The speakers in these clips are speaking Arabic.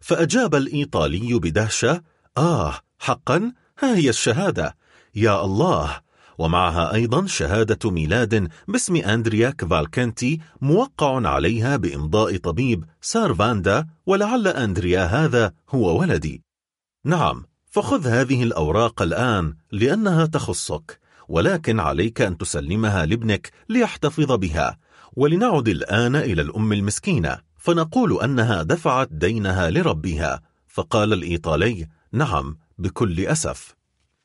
فأجاب الإيطالي بدهشة آه حقا ها هي الشهادة. يا الله. ومعها أيضا شهادة ميلاد باسم أندريا كفالكنتي موقع عليها بإمضاء طبيب سار فاندا ولعل أندريا هذا هو ولدي. نعم فخذ هذه الأوراق الآن لأنها تخصك ولكن عليك أن تسلمها لابنك ليحتفظ بها ولنعد الآن إلى الأم المسكينة. فنقول أنها دفعت دينها لربها. فقال الإيطالي نعم بكل أسف.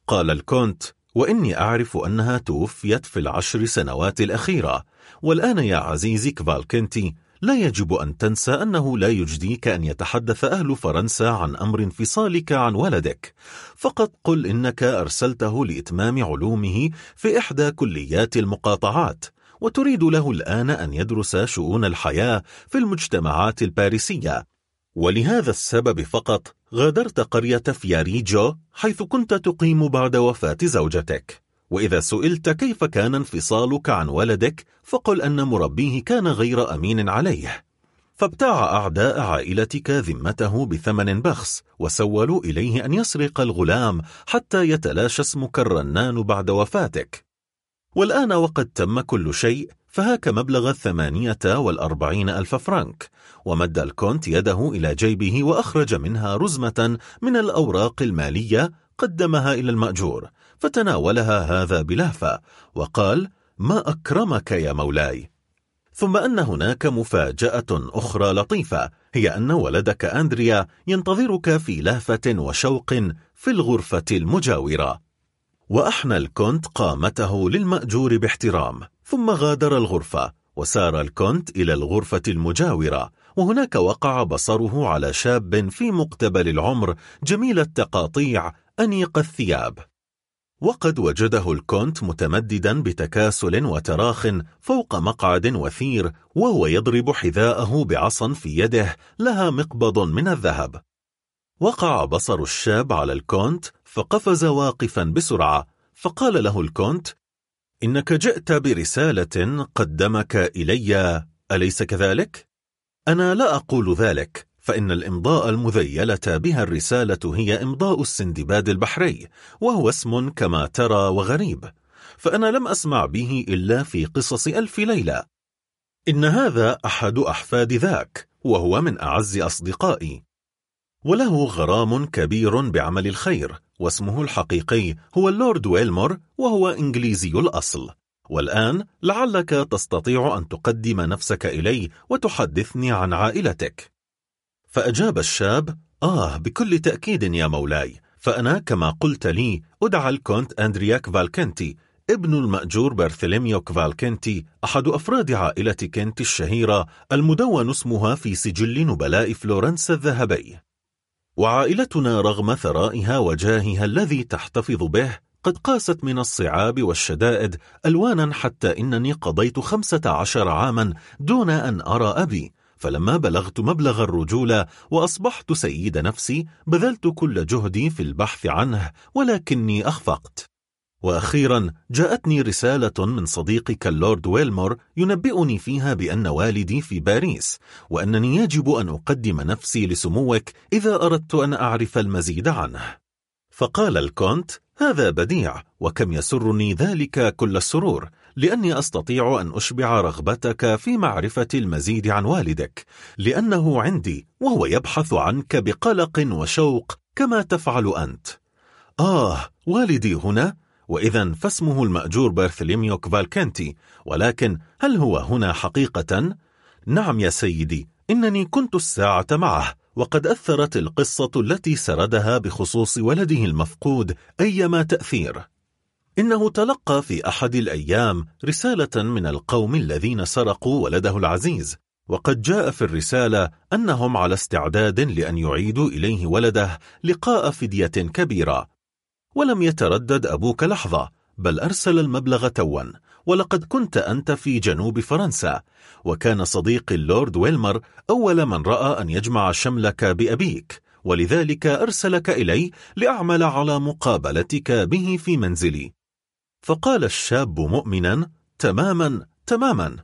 قال الكونت وإني أعرف أنها توفيت في العشر سنوات الأخيرة. والآن يا عزيزي كفالكنتي لا يجب أن تنسى أنه لا يجديك أن يتحدث أهل فرنسا عن أمر انفصالك عن ولدك. فقط قل إنك أرسلته لإتمام علومه في إحدى كليات المقاطعات. وتريد له الآن أن يدرس شؤون الحياة في المجتمعات الباريسية. ولهذا السبب فقط غادرت قرية فياريجو حيث كنت تقيم بعد وفاة زوجتك. وإذا سئلت كيف كان انفصالك عن ولدك فقل أن مربيه كان غير أمين عليه. فابتاع أعداء عائلتك ذمته بثمن بخس وسولوا إليه أن يسرق الغلام حتى يتلاشى اسمك الرنان بعد وفاتك. والآن وقد تم كل شيء فهاك مبلغ الثمانية والأربعين ألف فرنك ومد الكونت يده إلى جيبه وأخرج منها رزمة من الأوراق المالية قدمها إلى المأجور فتناولها هذا بلهفة وقال ما أكرمك يا مولاي؟ ثم أن هناك مفاجأة أخرى لطيفة هي أن ولدك أندريا ينتظرك في لهفة وشوق في الغرفة المجاورة. وأحنى الكونت قامته للمأجور باحترام ثم غادر الغرفة وسار الكونت إلى الغرفة المجاورة وهناك وقع بصره على شاب في مقتبل العمر جميل التقاطيع أنيق الثياب. وقد وجده الكونت متمددا بتكاسل وتراخ فوق مقعد وثير وهو يضرب حذاءه بعصا في يده لها مقبض من الذهب. وقع بصر الشاب على الكونت فقفز واقفا بسرعة فقال له الكونت إنك جئت برسالة قدمك إلي أليس كذلك؟ أنا لا أقول ذلك فإن الإمضاء المذيلة بها الرسالة هي إمضاء السندباد البحري وهو اسم كما ترى وغريب فأنا لم أسمع به إلا في قصص ألف ليلة إن هذا أحد أحفاد ذاك وهو من أعز أصدقائي وله غرام كبير بعمل الخير واسمه الحقيقي هو اللورد ويلمور وهو إنجليزي الأصل. والآن لعلك تستطيع أن تقدم نفسك إلي وتحدثني عن عائلتك. فأجاب الشاب آه بكل تأكيد يا مولاي. فأنا كما قلت لي أدعى الكونت أندريا كفالكنتي ابن المأجور بارثليميو كفالكنتي أحد أفراد عائلة كفالكنتي الشهيرة المدون اسمها في سجل نبلاء فلورنسا الذهبي. وعائلتنا رغم ثرائها وجاهها الذي تحتفظ به قد قاست من الصعاب والشدائد ألوانا حتى إنني قضيت خمسة عشر عاما دون أن أرى أبي. فلما بلغت مبلغ الرجولة وأصبحت سيد نفسي بذلت كل جهدي في البحث عنه ولكني أخفقت. وأخيرا جاءتني رسالة من صديقك اللورد ويلمور ينبئني فيها بأن والدي في باريس وأنني يجب أن أقدم نفسي لسموك إذا أردت أن أعرف المزيد عنه فقال الكونت هذا بديع وكم يسرني ذلك كل السرور لأني أستطيع أن أشبع رغبتك في معرفة المزيد عن والدك لأنه عندي وهو يبحث عنك بقلق وشوق كما تفعل أنت آه والدي هنا؟ وإذا فاسمه المأجور بارثليميو كفالكنتي ولكن هل هو هنا حقيقة؟ نعم يا سيدي إنني كنت الساعة معه وقد أثرت القصة التي سردها بخصوص ولده المفقود أيما تأثير إنه تلقى في أحد الأيام رسالة من القوم الذين سرقوا ولده العزيز وقد جاء في الرسالة أنهم على استعداد لأن يعيدوا إليه ولده لقاء فدية كبيرة ولم يتردد أبوك لحظة بل أرسل المبلغ توا ولقد كنت أنت في جنوب فرنسا وكان صديقي اللورد ويلمر أول من رأى أن يجمع شملك بأبيك ولذلك أرسلك إلي لأعمل على مقابلتك به في منزلي. فقال الشاب مؤمنا تماما تماما.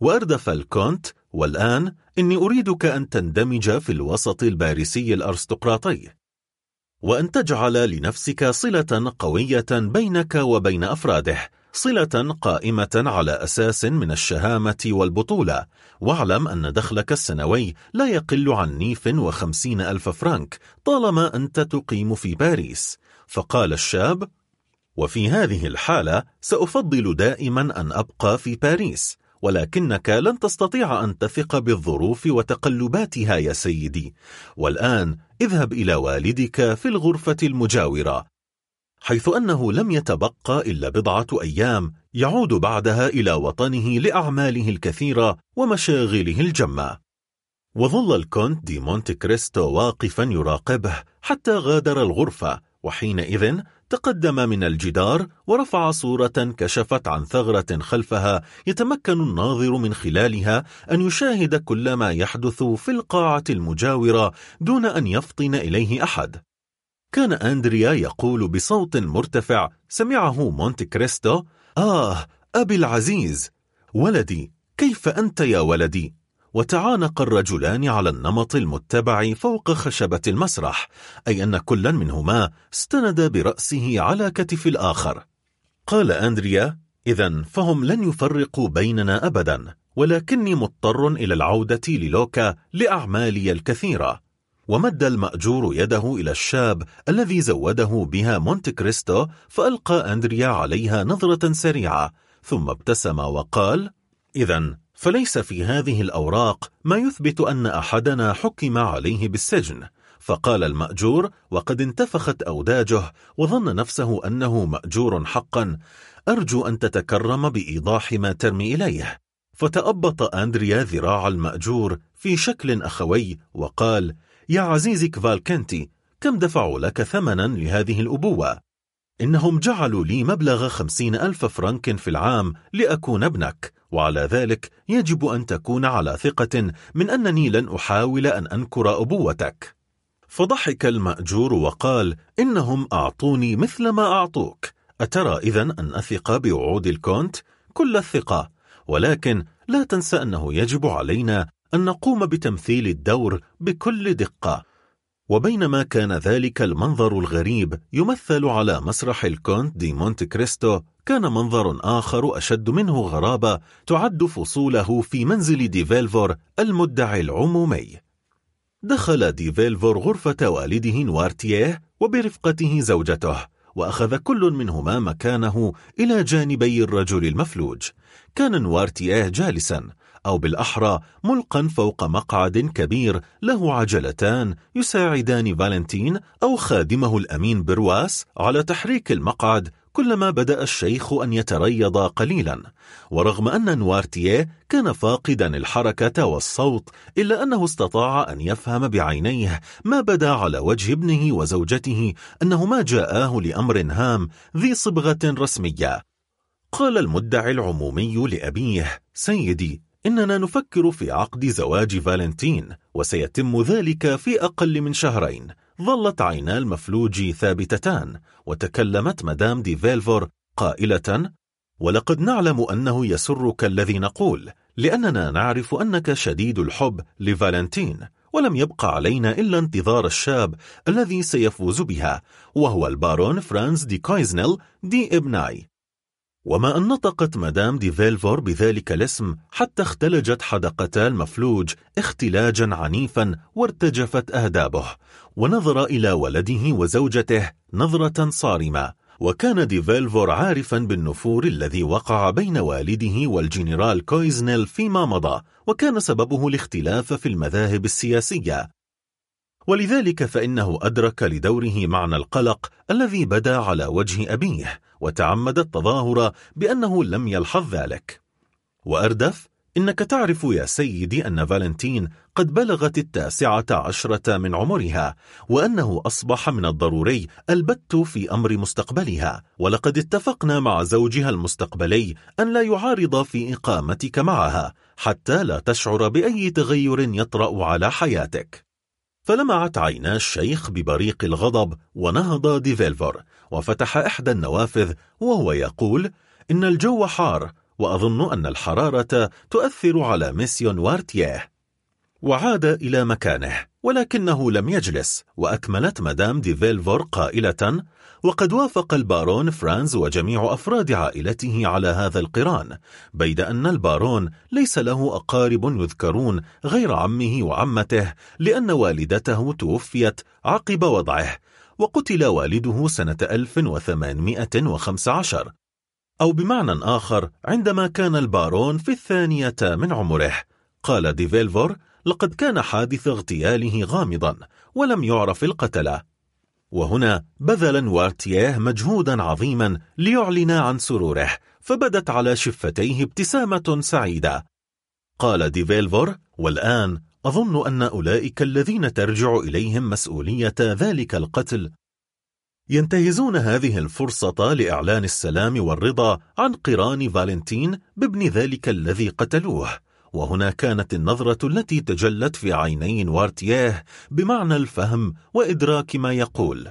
وأردف الكونت والآن إني أريدك أن تندمج في الوسط الباريسي الأرستقراطي. وأن تجعل لنفسك صلة قوية بينك وبين أفراده صلة قائمة على أساس من الشهامة والبطولة. واعلم أن دخلك السنوي لا يقل عن نيف وخمسين ألف فرنك طالما أنت تقيم في باريس. فقال الشاب وفي هذه الحالة سأفضل دائما أن أبقى في باريس. ولكنك لن تستطيع أن تثق بالظروف وتقلباتها يا سيدي. والآن اذهب إلى والدك في الغرفة المجاورة. حيث أنه لم يتبقى إلا بضعة أيام يعود بعدها إلى وطنه لأعماله الكثيرة ومشاغله الجمة. وظل الكونت دي مونت كريستو واقفا يراقبه حتى غادر الغرفة وحينئذ تقدم من الجدار ورفع صورة كشفت عن ثغرة خلفها يتمكن الناظر من خلالها أن يشاهد كل ما يحدث في القاعة المجاورة دون أن يفطن إليه أحد. كان أندريا يقول بصوت مرتفع سمعه مونت كريستو؟ آه أبي العزيز. ولدي كيف أنت يا ولدي؟ وتعانق الرجلان على النمط المتبع فوق خشبة المسرح أي أن كل منهما استند برأسه على كتف الآخر. قال أندريا إذا فهم لن يفرقوا بيننا أبدا ولكني مضطر إلى العودة للوكا لأعمالي الكثيرة. ومد المأجور يده إلى الشاب الذي زوده بها مونت كريستو فألقى أندريا عليها نظرة سريعة ثم ابتسم وقال إذا فليس في هذه الأوراق ما يثبت أن أحدنا حكم عليه بالسجن. فقال المأجور وقد انتفخت أوداجه وظن نفسه أنه مأجور حقا. أرجو أن تتكرم بإيضاح ما ترمي إليه. فتأبط أندريا ذراع المأجور في شكل أخوي وقال يا عزيزي كفالكنتي كم دفعوا لك ثمنا لهذه الأبوة؟ إنهم جعلوا لي مبلغ خمسين ألف فرنك في العام لأكون ابنك. وعلى ذلك يجب أن تكون على ثقة من أنني لن أحاول أن أنكر أبوتك. فضحك المأجور وقال إنهم أعطوني مثل ما أعطوك. أترى إذن أن أثق بوعود الكونت؟ كل الثقة. ولكن لا تنسى أنه يجب علينا أن نقوم بتمثيل الدور بكل دقة. وبينما كان ذلك المنظر الغريب يمثل على مسرح الكونت دي مونت كريستو كان منظر آخر أشد منه غرابة تعد فصوله في منزل ديفيلفور المدعي العمومي. دخل ديفيلفور غرفة والده نوارتيه وبرفقته زوجته وأخذ كل منهما مكانه إلى جانبي الرجل المفلوج. كان نوارتيه جالسا أو بالأحرى ملقا فوق مقعد كبير له عجلتان يساعدان فالنتين أو خادمه الأمين برواس على تحريك المقعد كلما بدأ الشيخ أن يتريض قليلا. ورغم أن نوارتيه كان فاقدا الحركة والصوت إلا أنه استطاع أن يفهم بعينيه ما بدا على وجه ابنه وزوجته أنهما جاءاه لأمر هام ذي صبغة رسمية. قال المدعي العمومي لأبيه سيدي إننا نفكر في عقد زواج فالنتين وسيتم ذلك في أقل من شهرين. ظلت عينا المفلوج ثابتتان وتكلمت مدام دي فيلفور قائلة ولقد نعلم أنه يسرك الذي نقول لأننا نعرف أنك شديد الحب لفالنتين ولم يبق علينا إلا انتظار الشاب الذي سيفوز بها وهو البارون فرانز دي كويزنيل دي إبناي. وما أن نطقت مدام دي فيلفور بذلك الاسم حتى اختلجت حدقتا المفلوج اختلاجا عنيفا وارتجفت أهدابه ونظر إلى ولده وزوجته نظرة صارمة. وكان دي فيلفور عارفا بالنفور الذي وقع بين والده والجنرال كويزنيل فيما مضى وكان سببه الاختلاف في المذاهب السياسية. ولذلك فإنه أدرك لدوره معنى القلق الذي بدا على وجه أبيه وتعمد التظاهر بأنه لم يلحظ ذلك. وأردف إنك تعرف يا سيدي أن فالنتين قد بلغت التاسعة عشرة من عمرها وأنه أصبح من الضروري البت في أمر مستقبلها. ولقد اتفقنا مع زوجها المستقبلي أن لا يعارض في إقامتك معها حتى لا تشعر بأي تغير يطرأ على حياتك. فلمعت عينا الشيخ ببريق الغضب ونهض ديفيلفور وفتح إحدى النوافذ وهو يقول إن الجو حار وأظن أن الحرارة تؤثر على مسيو نوارتيه وعاد إلى مكانه ولكنه لم يجلس وأكملت مدام دي فيلفور قائلة وقد وافق البارون فرانز وجميع أفراد عائلته على هذا القران بيد أن البارون ليس له أقارب يذكرون غير عمه وعمته لأن والدته توفيت عقب وضعه وقتل والده سنة 1815 أو بمعنى آخر عندما كان البارون في الثانية من عمره قال ديفيلفور لقد كان حادث اغتياله غامضا ولم يعرف القتلة وهنا بذل نوارتييه مجهودا عظيما ليعلن عن سروره فبدت على شفتيه ابتسامة سعيدة. قال ديفيلفور والآن أظن أن أولئك الذين ترجع إليهم مسؤولية ذلك القتل. ينتهزون هذه الفرصة لإعلان السلام والرضا عن قران فالنتين بابن ذلك الذي قتلوه. وهنا كانت النظرة التي تجلت في عيني نوارتييه بمعنى الفهم وإدراك ما يقول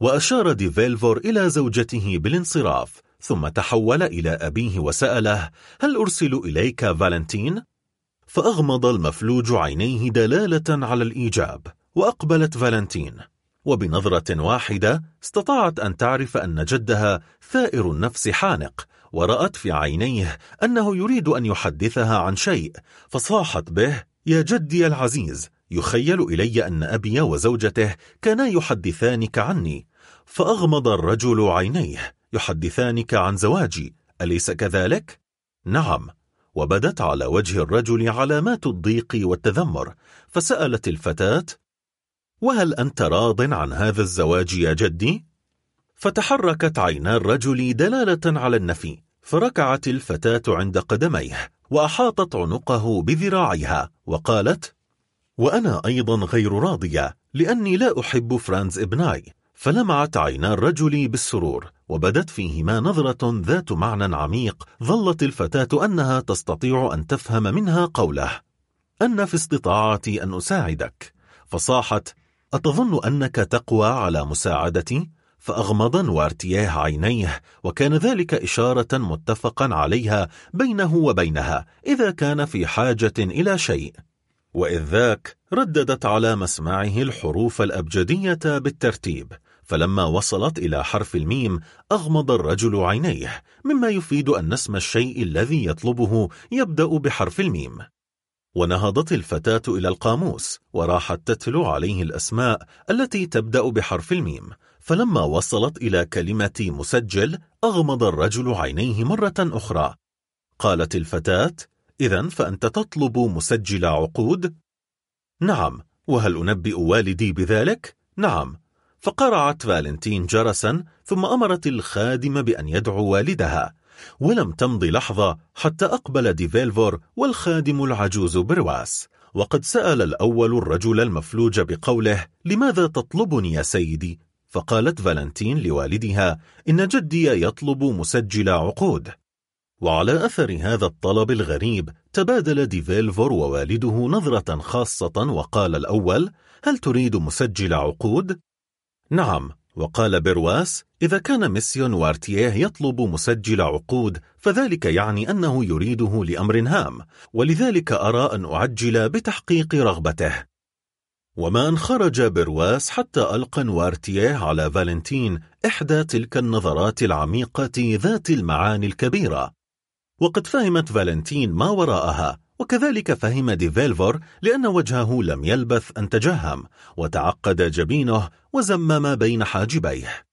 وأشار ديفيلفور إلى زوجته بالانصراف ثم تحول إلى أبيه وسأله هل أرسل إليك فالنتين؟ فأغمض المفلوج عينيه دلالة على الإيجاب وأقبلت فالنتين وبنظرة واحدة استطاعت أن تعرف أن جدها ثائر النفس حانق ورأت في عينيه أنه يريد أن يحدثها عن شيء فصاحت به يا جدي العزيز يخيل إلي أن أبي وزوجته كانا يحدثانك عني فأغمض الرجل عينيه يحدثانك عن زواجي أليس كذلك؟ نعم وبدت على وجه الرجل علامات الضيق والتذمر فسألت الفتاة وهل أنت راض عن هذا الزواج يا جدي؟ فتحركت عينا الرجل دلالة على النفي فركعت الفتاة عند قدميه وأحاطت عنقه بذراعيها وقالت وأنا أيضا غير راضية لأني لا أحب فرانز ابناي فلمعت عينا الرجل بالسرور وبدت فيهما نظرة ذات معنى عميق ظلت الفتاة أنها تستطيع أن تفهم منها قوله أن في استطاعتي أن أساعدك فصاحت أتظن أنك تقوى على مساعدتي؟ فأغمض وارتياه عينيه وكان ذلك إشارة متفقا عليها بينه وبينها إذا كان في حاجة إلى شيء. وإذ ذاك رددت على مسمعه الحروف الأبجدية بالترتيب فلما وصلت إلى حرف الميم أغمض الرجل عينيه مما يفيد أن اسم الشيء الذي يطلبه يبدأ بحرف الميم. ونهضت الفتاة إلى القاموس وراحت تتلو عليه الأسماء التي تبدأ بحرف الميم فلما وصلت إلى كلمة مسجل أغمض الرجل عينيه مرة أخرى قالت الفتاة إذا فأنت تطلب مسجل عقود؟ نعم وهل أنبئ والدي بذلك؟ نعم فقرعت فالنتين جرسا ثم أمرت الخادم بأن يدعو والدها ولم تمض لحظة حتى أقبل ديفيلفور والخادم العجوز برواس وقد سأل الأول الرجل المفلوج بقوله لماذا تطلبني يا سيدي؟ فقالت فالنتين لوالدها إن جدي يطلب مسجل عقود. وعلى أثر هذا الطلب الغريب تبادل ديفيلفور ووالده نظرة خاصة وقال الأول هل تريد مسجل عقود؟ نعم. وقال برواس إذا كان مسيو نوارتييه يطلب مسجل عقود فذلك يعني أنه يريده لأمر هام ولذلك أرى أن أعجل بتحقيق رغبته. وما أن خرج برواس حتى ألقى نوارتييه على فالنتين إحدى تلك النظرات العميقة ذات المعاني الكبيرة. وقد فهمت فالنتين ما وراءها وكذلك فهم ديفيلفور لأن وجهه لم يلبث أن تجهم وتعقد جبينه وزم ما بين حاجبيه.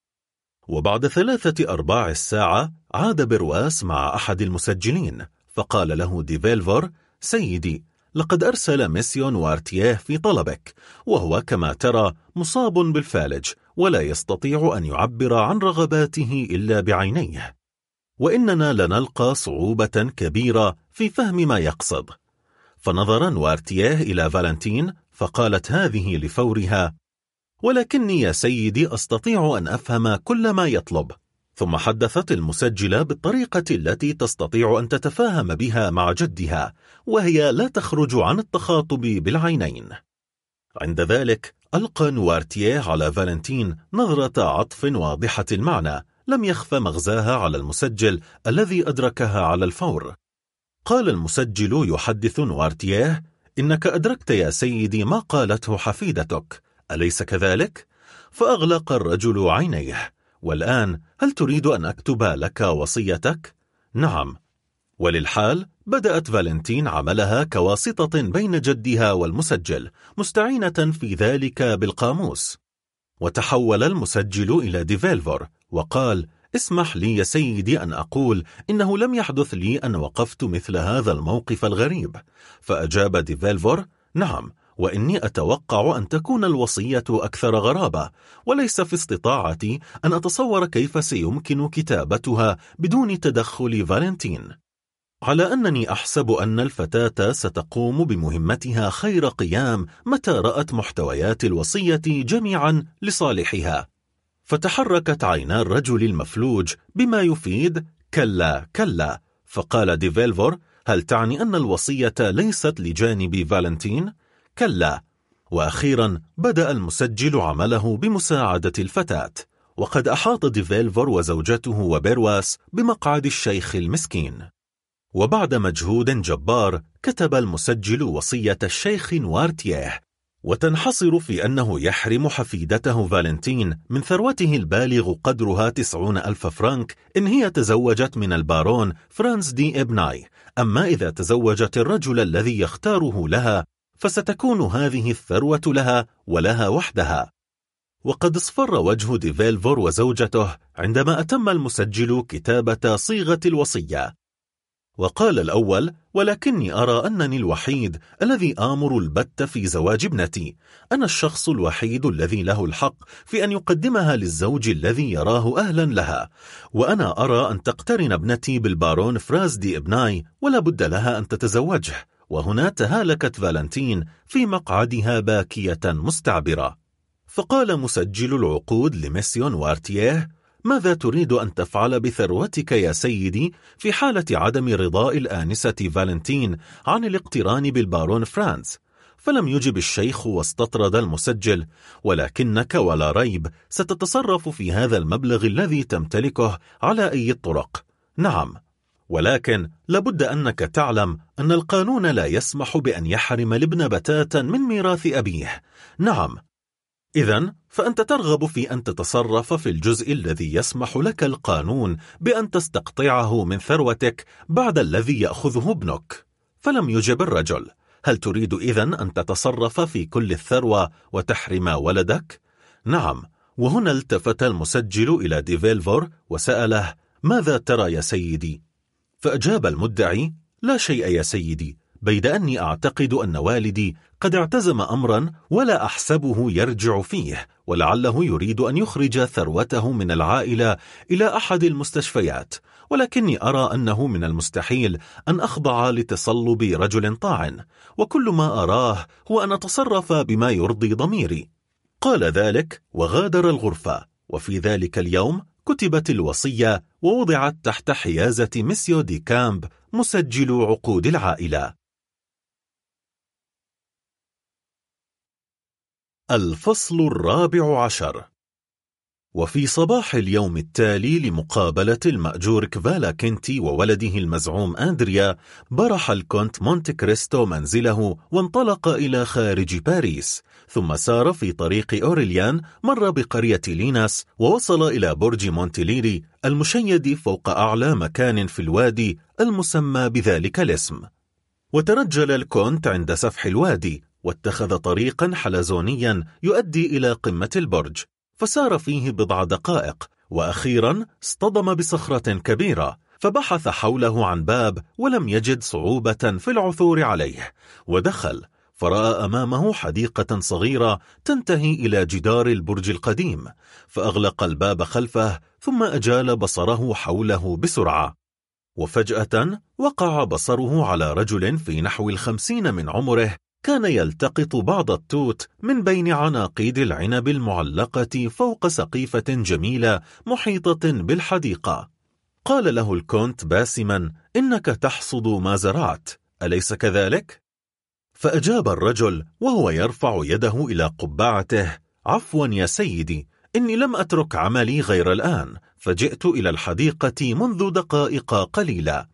وبعد ثلاثة أرباع الساعة عاد برواس مع أحد المسجلين فقال له ديفيلفور سيدي لقد أرسل مسيو نوارتييه في طلبك وهو كما ترى مصاب بالفالج ولا يستطيع أن يعبر عن رغباته إلا بعينيه. وإننا لنلقى صعوبة كبيرة في فهم ما يقصد. فنظر نوارتياه إلى فالنتين فقالت هذه لفورها ولكني يا سيدي أستطيع أن أفهم كل ما يطلب. ثم حدثت المسجلة بالطريقة التي تستطيع أن تتفاهم بها مع جدها وهي لا تخرج عن التخاطب بالعينين. عند ذلك ألقى نوارتيه على فالنتين نظرة عطف واضحة المعنى لم يخف مغزاها على المسجل الذي أدركها على الفور. قال المسجل يحدث نوارتييه إنك أدركت يا سيدي ما قالته حفيدتك أليس كذلك؟ فأغلق الرجل عينيه. والآن هل تريد أن أكتب لك وصيتك؟ نعم. وللحال بدأت فالنتين عملها كواسطة بين جدها والمسجل مستعينة في ذلك بالقاموس. وتحول المسجل إلى ديفيلفور وقال اسمح لي يا سيدي أن أقول إنه لم يحدث لي أن وقفت مثل هذا الموقف الغريب فأجاب ديفيلفور نعم وإني أتوقع أن تكون الوصية أكثر غرابة وليس في استطاعتي أن أتصور كيف سيمكن كتابتها بدون تدخل فالنتين. على أنني أحسب أن الفتاة ستقوم بمهمتها خير قيام متى رأت محتويات الوصية جميعا لصالحها. فتحركت عينا الرجل المفلوج بما يفيد كلا كلا. فقال ديفيلفور هل تعني أن الوصية ليست لجانب فالنتين؟ كلا. وأخيرا بدأ المسجل عمله بمساعدة الفتاة. وقد أحاط ديفيلفور وزوجته وبرواس بمقعد الشيخ المسكين. وبعد مجهود جبار كتب المسجل وصية الشيخ نوارتييه وتنحصر في أنه يحرم حفيدته فالنتين من ثروته البالغ قدرها تسعون ألف فرنك إن هي تزوجت من البارون فرانز دي إبناي. أما إذا تزوجت الرجل الذي يختاره لها فستكون هذه الثروة لها ولها وحدها. وقد اصفر وجه ديفيلفور وزوجته عندما أتم المسجل كتابة صيغة الوصية. وقال الأول ولكني أرى أنني الوحيد الذي آمر البت في زواج ابنتي. أنا الشخص الوحيد الذي له الحق في أن يقدمها للزوج الذي يراه أهلا لها. وأنا أرى أن تقترن ابنتي بالبارون فرانز دي إبناي ولا بد لها أن تتزوجه. وهنا تهالكت فالنتين في مقعدها باكية مستعبرة. فقال مسجل العقود لمسيو نوارتييه ماذا تريد أن تفعل بثروتك يا سيدي في حالة عدم رضاء الآنسة فالنتين عن الاقتران بالبارون فرانس؟ فلم يجب الشيخ واستطرد المسجل ولكنك ولا ريب ستتصرف في هذا المبلغ الذي تمتلكه على أي الطرق نعم. ولكن لابد أنك تعلم أن القانون لا يسمح بأن يحرم الابن بتاتا من ميراث أبيه. نعم. إذا فأنت ترغب في أن تتصرف في الجزء الذي يسمح لك القانون بأن تستقطعه من ثروتك بعد الذي يأخذه ابنك. فلم يجب الرجل. هل تريد إذن أن تتصرف في كل الثروة وتحرم ولدك؟ نعم. وهنا التفت المسجل إلى ديفيلفور وسأله ماذا ترى يا سيدي؟ فأجاب المدعي لا شيء يا سيدي بيد أني أعتقد أن والدي قد اعتزم أمرا ولا أحسبه يرجع فيه ولعله يريد أن يخرج ثروته من العائلة إلى أحد المستشفيات ولكني أرى أنه من المستحيل أن أخضع لتصلب رجل طاعن وكل ما أراه هو أن أتصرف بما يرضي ضميري. قال ذلك وغادر الغرفة وفي ذلك اليوم كتبت الوصية ووضعت تحت حيازة ميسيو دي كامب مسجل عقود العائلة. الفصل الرابع عشر. وفي صباح اليوم التالي لمقابلة الماجور كفالكنتي وولده المزعوم أندريا برح الكونت مونت كريستو منزله وانطلق إلى خارج باريس. ثم سار في طريق أوريليان مر بقرية ليناس ووصل إلى برج مونتليري المشيد فوق أعلى مكان في الوادي المسمى بذلك الاسم. وترجل الكونت عند سفح الوادي واتخذ طريقا حلزونيا يؤدي إلى قمة البرج فسار فيه بضع دقائق وأخيرا اصطدم بصخرة كبيرة فبحث حوله عن باب ولم يجد صعوبة في العثور عليه ودخل. فرأى أمامه حديقة صغيرة تنتهي إلى جدار البرج القديم فأغلق الباب خلفه ثم أجال بصره حوله بسرعة وفجأة وقع بصره على رجل في نحو الخمسين من عمره كان يلتقط بعض التوت من بين عناقيد العنب المعلقة فوق سقيفة جميلة محيطة بالحديقة قال له الكونت باسما إنك تحصد ما زرعت أليس كذلك؟ فأجاب الرجل وهو يرفع يده إلى قبعته عفوا يا سيدي إني لم أترك عملي غير الآن فجئت إلى الحديقة منذ دقائق قليلة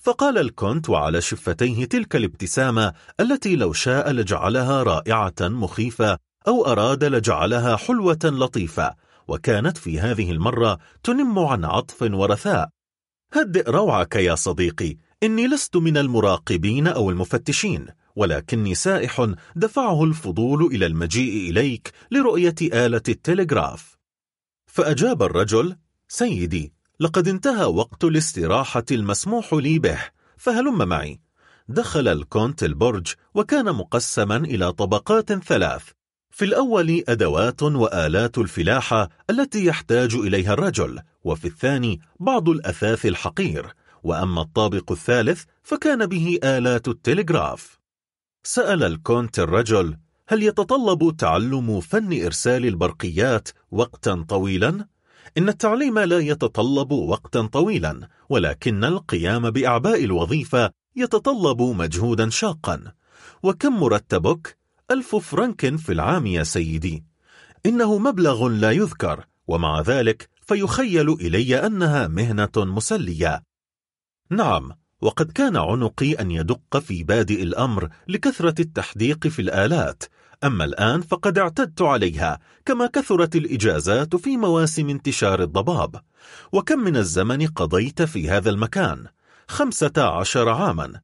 فقال الكونت وعلى شفتيه تلك الابتسامة التي لو شاء لجعلها رائعة مخيفة أو أراد لجعلها حلوة لطيفة وكانت في هذه المرة تنم عن عطف ورثاء. هدئ روعك يا صديقي إني لست من المراقبين أو المفتشين ولكني سائح دفعه الفضول إلى المجيء إليك لرؤية آلة التلغراف. فأجاب الرجل سيدي لقد انتهى وقت الاستراحة المسموح لي به فهلم معي. دخل الكونت البرج وكان مقسما إلى طبقات ثلاث. في الأول أدوات وآلات الفلاحة التي يحتاج إليها الرجل وفي الثاني بعض الأثاث الحقير. وأما الطابق الثالث فكان به آلات التلغراف. سأل الكونت الرجل هل يتطلب تعلم فن إرسال البرقيات وقتا طويلا؟ إن التعليم لا يتطلب وقتا طويلا ولكن القيام بأعباء الوظيفة يتطلب مجهودا شاقا وكم مرتبك؟ ألف فرنك في العام يا سيدي إنه مبلغ لا يذكر ومع ذلك فيخيل إلي أنها مهنة مسلية نعم وقد كان عنقي أن يدق في بادئ الأمر لكثرة التحديق في الآلات. أما الآن فقد اعتدت عليها كما كثرت الإجازات في مواسم انتشار الضباب. وكم من الزمن قضيت في هذا المكان؟ خمسة عشر عاما.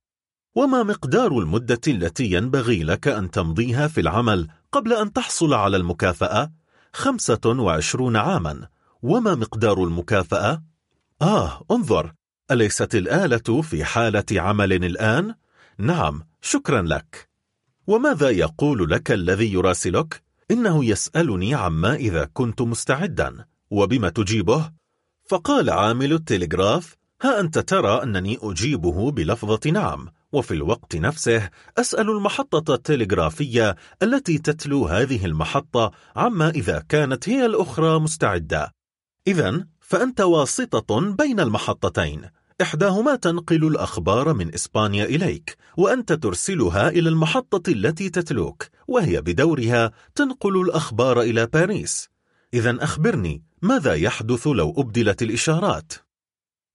وما مقدار المدة التي ينبغي لك أن تمضيها في العمل قبل أن تحصل على المكافأة؟ خمسة وعشرون عاما. وما مقدار المكافأة؟ آه انظر. أليست الآلة في حالة عمل الآن؟ نعم شكرا لك وماذا يقول لك الذي يراسلك؟ إنه يسألني عما إذا كنت مستعدا وبما تجيبه؟ فقال عامل التلغراف ها أنت ترى أنني أجيبه بلفظة نعم وفي الوقت نفسه أسأل المحطة التلغرافية التي تتلو هذه المحطة عما إذا كانت هي الأخرى مستعدة إذا فأنت واسطة بين المحطتين إحداهما تنقل الأخبار من إسبانيا إليك وأنت ترسلها إلى المحطة التي تتلوك وهي بدورها تنقل الأخبار إلى باريس إذا أخبرني ماذا يحدث لو أبدلت الإشارات؟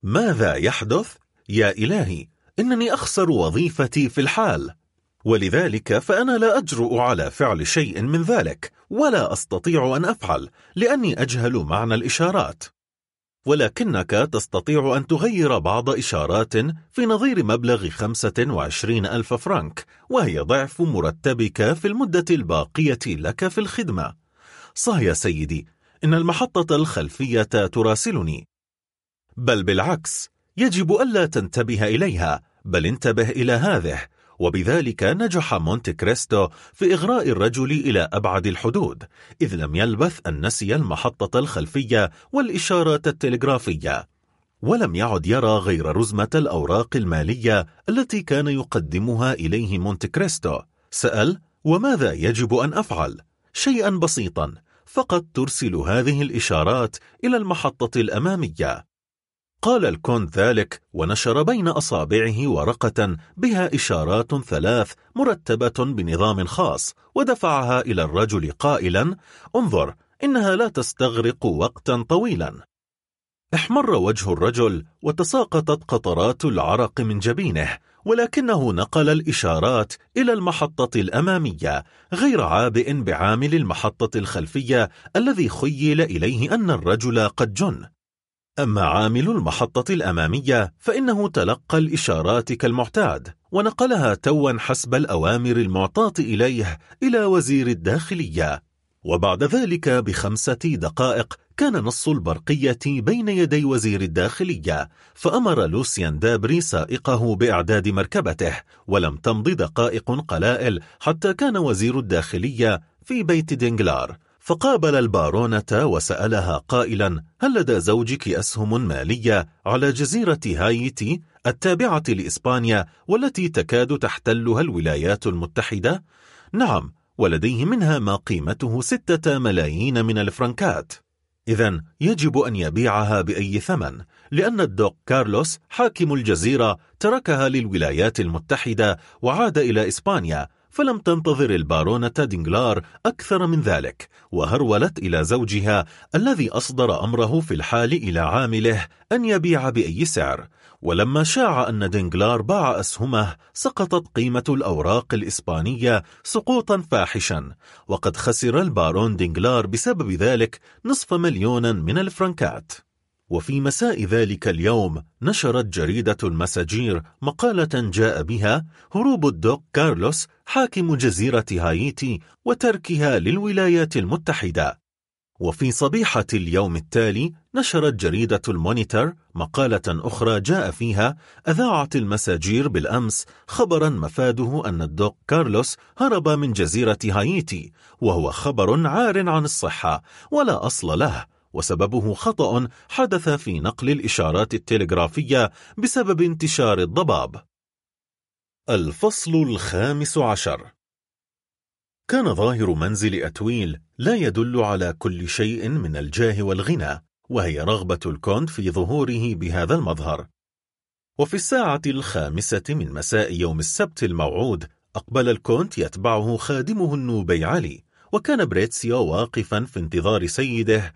ماذا يحدث؟ يا إلهي إنني أخسر وظيفتي في الحال ولذلك فأنا لا أجرؤ على فعل شيء من ذلك ولا أستطيع أن أفعل لأني أجهل معنى الإشارات ولكنك تستطيع أن تغير بعض إشارات في نظير مبلغ 25 ألف فرنك وهي ضعف مرتبك في المدة الباقية لك في الخدمة. صح يا سيدي إن المحطة الخلفية تراسلني. بل بالعكس يجب ألا تنتبه إليها بل انتبه إلى هذه. وبذلك نجح مونت كريستو في إغراء الرجل إلى أبعد الحدود إذ لم يلبث أن نسي المحطة الخلفية والإشارات التلغرافية ولم يعد يرى غير رزمة الأوراق المالية التي كان يقدمها إليه مونت كريستو سأل وماذا يجب أن أفعل؟ شيئا بسيطا فقط ترسل هذه الإشارات إلى المحطة الأمامية قال الكونت ذلك ونشر بين أصابعه ورقة بها إشارات ثلاث مرتبة بنظام خاص ودفعها إلى الرجل قائلا انظر إنها لا تستغرق وقتا طويلا. احمر وجه الرجل وتساقطت قطرات العرق من جبينه ولكنه نقل الإشارات إلى المحطة الأمامية غير عابئ بعامل المحطة الخلفية الذي خيل إليه أن الرجل قد جن. أما عامل المحطة الأمامية فإنه تلقى الإشارات كالمعتاد ونقلها توا حسب الأوامر المعطاة إليه إلى وزير الداخلية. وبعد ذلك بخمسة دقائق كان نص البرقية بين يدي وزير الداخلية فأمر لوسيان دابري سائقه بإعداد مركبته ولم تمض دقائق قلائل حتى كان وزير الداخلية في بيت دينجلار فقابل البارونة وسألها قائلا هل لدى زوجك أسهم مالية على جزيرة هايتي التابعة لإسبانيا والتي تكاد تحتلها الولايات المتحدة؟ نعم ولديه منها ما قيمته ستة ملايين من الفرنكات إذا يجب أن يبيعها بأي ثمن لأن الدوق كارلوس حاكم الجزيرة تركها للولايات المتحدة وعاد إلى إسبانيا فلم تنتظر البارونة دينغلار أكثر من ذلك وهرولت إلى زوجها الذي أصدر أمره في الحال إلى عامله أن يبيع بأي سعر. ولما شاع أن دينغلار باع أسهمه سقطت قيمة الأوراق الإسبانية سقوطا فاحشا وقد خسر البارون دينغلار بسبب ذلك نصف مليونا من الفرنكات. وفي مساء ذلك اليوم نشرت جريدة المساجير مقالة جاء بها هروب الدوق كارلوس حاكم جزيرة هايتي وتركها للولايات المتحدة. وفي صبيحة اليوم التالي نشرت جريدة المونيتر مقالة أخرى جاء فيها أذاعت المساجير بالأمس خبرا مفاده أن الدوق كارلوس هرب من جزيرة هايتي وهو خبر عار عن الصحة ولا أصل له. وسببه خطأ حدث في نقل الإشارات التلغرافية بسبب انتشار الضباب. الفصل الخامس عشر. كان ظاهر منزل أتويل لا يدل على كل شيء من الجاه والغنى وهي رغبة الكونت في ظهوره بهذا المظهر. وفي الساعة الخامسة من مساء يوم السبت الموعود أقبل الكونت يتبعه خادمه النوبي علي وكان بريتسيو واقفا في انتظار سيده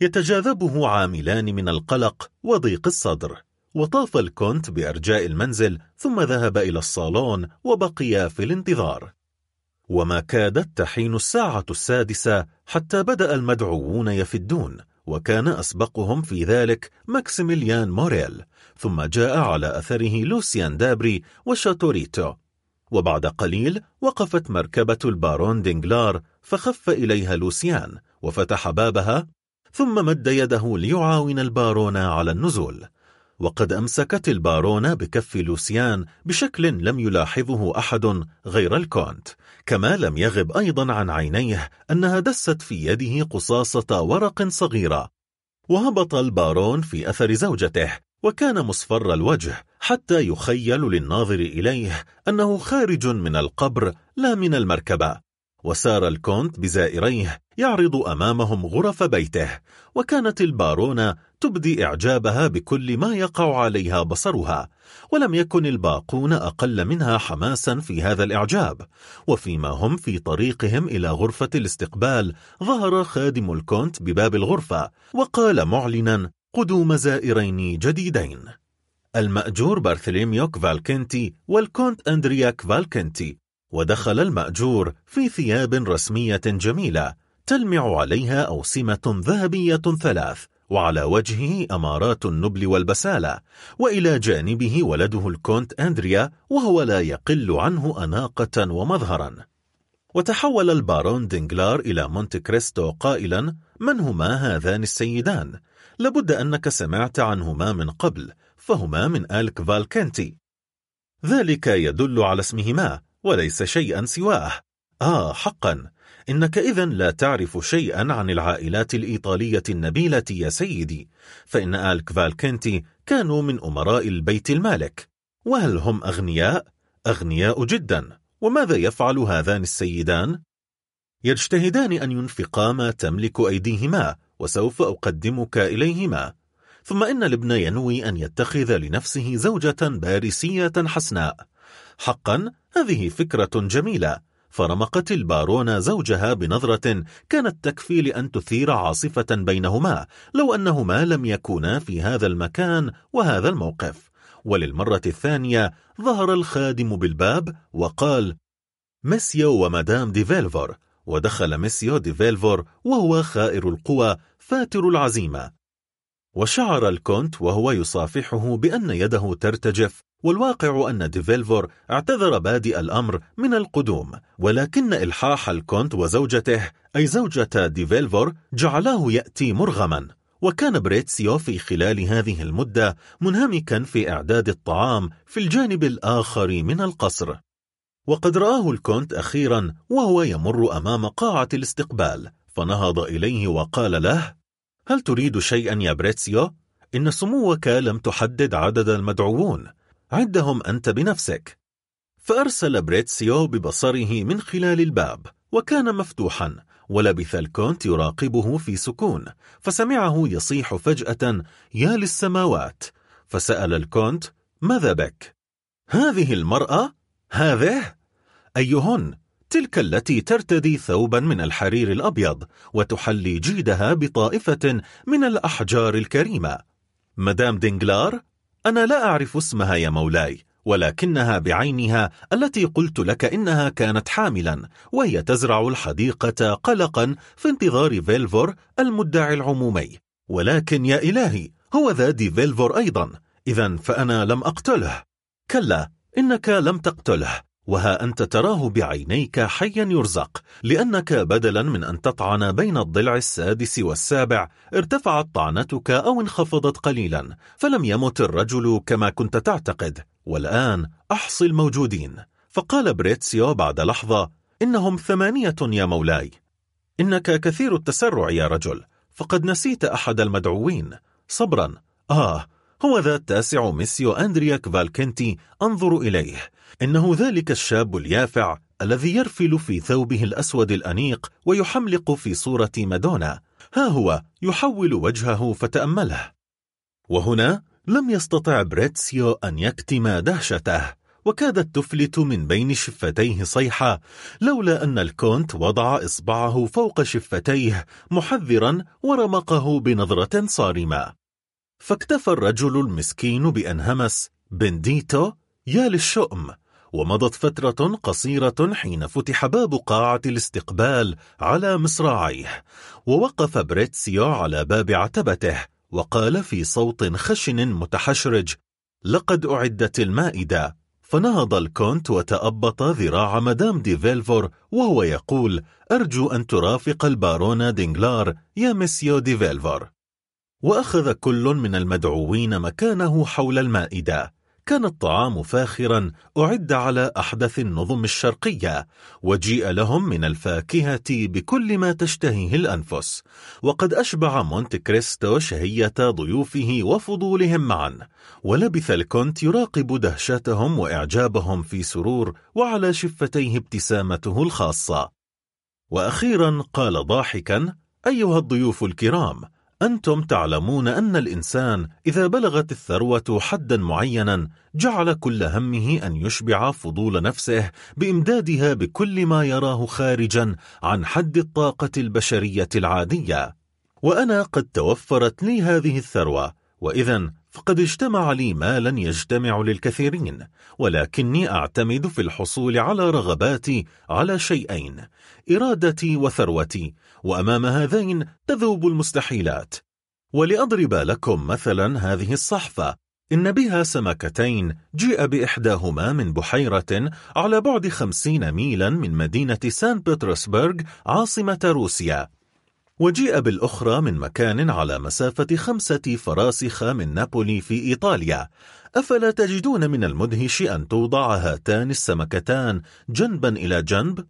يتجاذبه عاملان من القلق وضيق الصدر. وطاف الكونت بأرجاء المنزل ثم ذهب إلى الصالون وبقي في الانتظار. وما كادت تحين الساعة السادسة حتى بدأ المدعوون يفدون وكان أسبقهم في ذلك ماكسيميليان موريل. ثم جاء على أثره لوسيان دابري وشاتورينو. وبعد قليل وقفت مركبة البارون دينغلار فخف إليها لوسيان وفتح بابها ثم مد يده ليعاون البارونة على النزول. وقد أمسكت البارونة بكف لوسيان بشكل لم يلاحظه أحد غير الكونت كما لم يغب أيضا عن عينيه أنها دست في يده قصاصة ورق صغيرة. وهبط البارون في أثر زوجته وكان مصفر الوجه حتى يخيل للناظر إليه أنه خارج من القبر لا من المركبة. وسار الكونت بزائريه يعرض أمامهم غرف بيته وكانت البارونة تبدي إعجابها بكل ما يقع عليها بصرها ولم يكن الباقون أقل منها حماسا في هذا الإعجاب وفيما هم في طريقهم إلى غرفة الاستقبال ظهر خادم الكونت بباب الغرفة وقال معلنا قدوم زائرين جديدين. الماجور بارثليميو كفالكنتي والكونت أندريا كفالكنتي ودخل الماجور في ثياب رسمية جميلة تلمع عليها أوسمة ذهبية ثلاث وعلى وجهه أمارات النبل والبسالة وإلى جانبه ولده الكونت أندريا وهو لا يقل عنه أناقة ومظهرا وتحول البارون دينجلار إلى مونت كريستو قائلا من هما هذان السيدان؟ لابد أنك سمعت عنهما من قبل فهما من آل كفالكنتي ذلك يدل على اسمهما وليس شيئا سواه. آه حقا. إنك إذا لا تعرف شيئا عن العائلات الإيطالية النبيلة يا سيدي. فإن آل كفالكنتي كانوا من أمراء البيت المالك. وهل هم أغنياء؟ أغنياء جدا. وماذا يفعل هذان السيدان؟ يجتهدان أن ينفقا ما تملك أيديهما وسوف أقدمك إليهما. ثم إن الابن ينوي أن يتخذ لنفسه زوجة باريسية حسناء. حقا هذه فكرة جميلة. فرمقت البارون زوجها بنظرة كانت تكفي لأن تثير عاصفة بينهما لو أنهما لم يكونا في هذا المكان وهذا الموقف. وللمرة الثانية ظهر الخادم بالباب وقال ميسيو ومدام ديفيلفور ودخل ميسيو ديفيلفور وهو خائر القوى فاتر العزيمة. وشعر الكونت وهو يصافحه بأن يده ترتجف والواقع أن ديفيلفور اعتذر بادئ الأمر من القدوم ولكن إلحاح الكونت وزوجته أي زوجة ديفيلفور جعلاه يأتي مرغما. وكان بريتسيو في خلال هذه المدة منهمكا في إعداد الطعام في الجانب الآخر من القصر. وقد رآه الكونت أخيرا وهو يمر أمام قاعة الاستقبال فنهض إليه وقال له هل تريد شيئا يا بريتسيو؟ إن سموك لم تحدد عدد المدعوون عدهم أنت بنفسك فأرسل بريتسيو ببصره من خلال الباب وكان مفتوحا ولبث الكونت يراقبه في سكون فسمعه يصيح فجأة يا للسماوات فسأل الكونت ماذا بك؟ هذه المرأة؟ هذه؟ أيهن؟ تلك التي ترتدي ثوبا من الحرير الأبيض وتحلي جيدها بطائفة من الأحجار الكريمة. مدام دينجلار؟ أنا لا أعرف اسمها يا مولاي ولكنها بعينها التي قلت لك إنها كانت حاملا وهي تذرع الحديقة قلقا في انتظار فيلفور المدعي العمومي. ولكن يا إلهي هو ذا دي فيلفور أيضا إذا فأنا لم أقتله. كلا إنك لم تقتله. وها أنت تراه بعينيك حيا يرزق لأنك بدلا من أن تطعن بين الضلع السادس والسابع ارتفعت طعنتك أو انخفضت قليلا فلم يمت الرجل كما كنت تعتقد. والآن أحصي الموجودين. فقال بريتسيو بعد لحظة إنهم ثمانية يا مولاي. إنك كثير التسرع يا رجل فقد نسيت أحد المدعوين. صبرا آه هو ذا التاسع ميسيو أندريا كفالكنتي أنظر إليه. إنه ذلك الشاب اليافع الذي يرفل في ثوبه الأسود الأنيق ويحملق في صورة مادونا. ها هو يحول وجهه فتأمله. وهنا لم يستطع بريتسيو أن يكتم دهشته. وكادت تفلت من بين شفتيه صيحة لولا أن الكونت وضع إصبعه فوق شفتيه محذرا ورمقه بنظرة صارمة. فاكتفى الرجل المسكين بأن همس بنديتو يا للشؤم ومضت فترة قصيرة حين فتح باب قاعة الاستقبال على مصراعيه ووقف بريتسيو على باب عتبته وقال في صوت خشن متحشرج لقد أعدت المائدة. فنهض الكونت وتأبط ذراع مدام دي فيلفور وهو يقول أرجو أن ترافق البارونة دينجلار يا مسيو دي فيلفور. وأخذ كل من المدعوين مكانه حول المائدة. كان الطعام فاخرا أعد على أحدث النظم الشرقية وجيء لهم من الفاكهة بكل ما تشتهيه الأنفس. وقد أشبع مونت كريستو شهية ضيوفه وفضولهم معا. ولبث الكونت يراقب دهشتهم وإعجابهم في سرور وعلى شفتيه ابتسامته الخاصة. وأخيرا قال ضاحكا أيها الضيوف الكرام أنتم تعلمون أن الإنسان إذا بلغت الثروة حدا معينا جعل كل همه أن يشبع فضول نفسه بإمدادها بكل ما يراه خارجا عن حد الطاقة البشرية العادية. وأنا قد توفرت لي هذه الثروة وإذا فقد اجتمع لي مالا يجتمع للكثيرين ولكني أعتمد في الحصول على رغباتي على شيئين إرادتي وثروتي وأمام هذين تذوب المستحيلات. ولأضرب لكم مثلا هذه الصحفة. إن بها سمكتين جيء بإحداهما من بحيرة على بعد خمسين ميلا من مدينة سان بطرسبرغ عاصمة روسيا. وجيء بالأخرى من مكان على مسافة خمسة فراسخ من نابولي في إيطاليا أفلا تجدون من المدهش أن توضع هاتان السمكتان جنبا إلى جنب؟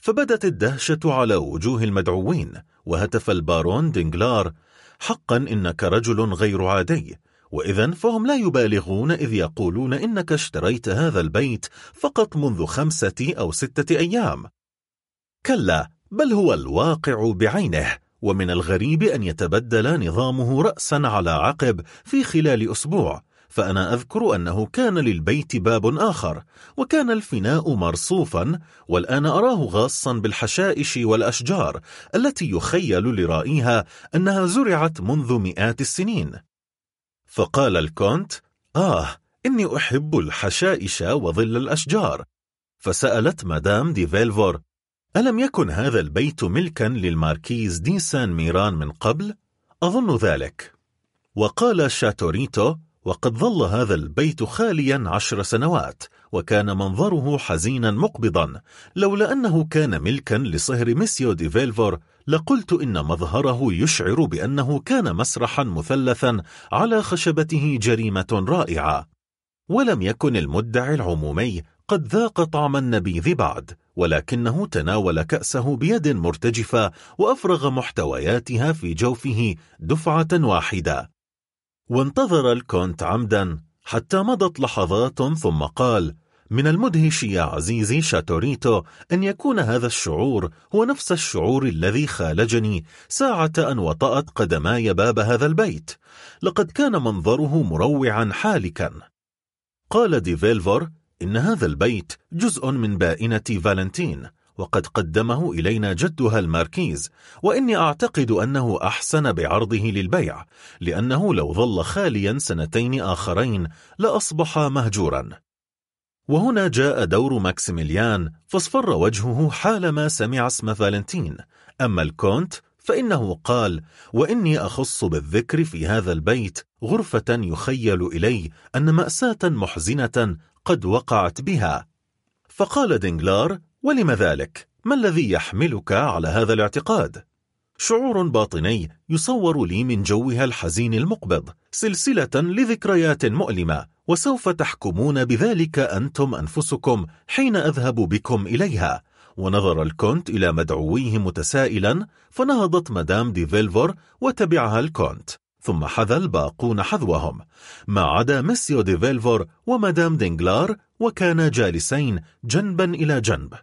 فبدت الدهشة على وجوه المدعوين وهتف البارون دينجلار حقا إنك رجل غير عادي وإذا فهم لا يبالغون إذ يقولون إنك اشتريت هذا البيت فقط منذ خمسة أو ستة أيام كلا بل هو الواقع بعينه ومن الغريب أن يتبدل نظامه رأسا على عقب في خلال أسبوع فأنا أذكر أنه كان للبيت باب آخر وكان الفناء مرصوفا والآن أراه غاصا بالحشائش والأشجار التي يخيل لرائيها أنها زرعت منذ مئات السنين. فقال الكونت آه إني أحب الحشائش وظل الأشجار. فسألت مدام دي فيلفور ألم يكن هذا البيت ملكا للماركيز دي سان ميران من قبل؟ أظن ذلك. وقال شاتوريتو وقد ظل هذا البيت خاليا عشر سنوات وكان منظره حزينا مقبضا. لولا أنه كان ملكا لصهر ميسيو دي فيلفور لقلت إن مظهره يشعر بأنه كان مسرحا مثلت على خشبته جريمة رائعة. ولم يكن المدعي العمومي قد ذاق طعم النبيذ بعد ولكنه تناول كأسه بيد مرتجفة وأفرغ محتوياتها في جوفه دفعة واحدة. وانتظر الكونت عمدا حتى مضت لحظات ثم قال من المدهش يا عزيزي شاتوريتو أن يكون هذا الشعور هو نفس الشعور الذي خالجني ساعة أن وطأت قدماي باب هذا البيت. لقد كان منظره مروعا حالكا. قال ديفيلفور إن هذا البيت جزء من بائنة فالنتين وقد قدمه إلينا جدها الماركيز وإني أعتقد أنه أحسن بعرضه للبيع لأنه لو ظل خاليا سنتين أخريين لأصبح مهجورا. وهنا جاء دور ماكسيميليان فاصفر وجهه حالما سمع اسم فالنتين. أما الكونت فإنه قال وإني أخص بالذكر في هذا البيت غرفة يخيل إلي أن مأساة محزنة قد وقعت بها فقال دينجلار ولم ذلك؟ ما الذي يحملك على هذا الاعتقاد؟ شعور باطني يصور لي من جوها الحزين المقبض سلسلة لذكريات مؤلمة وسوف تحكمون بذلك أنتم أنفسكم حين أذهب بكم إليها ونظر الكونت إلى مدعويه متسائلا فنهضت مدام دي فيلفور وتبعها الكونت ثم حذا الباقون حذوهم. ما عدا مسيو دي فيلفور ومدام دينجلار وكانا جالسين جنبا إلى جنب.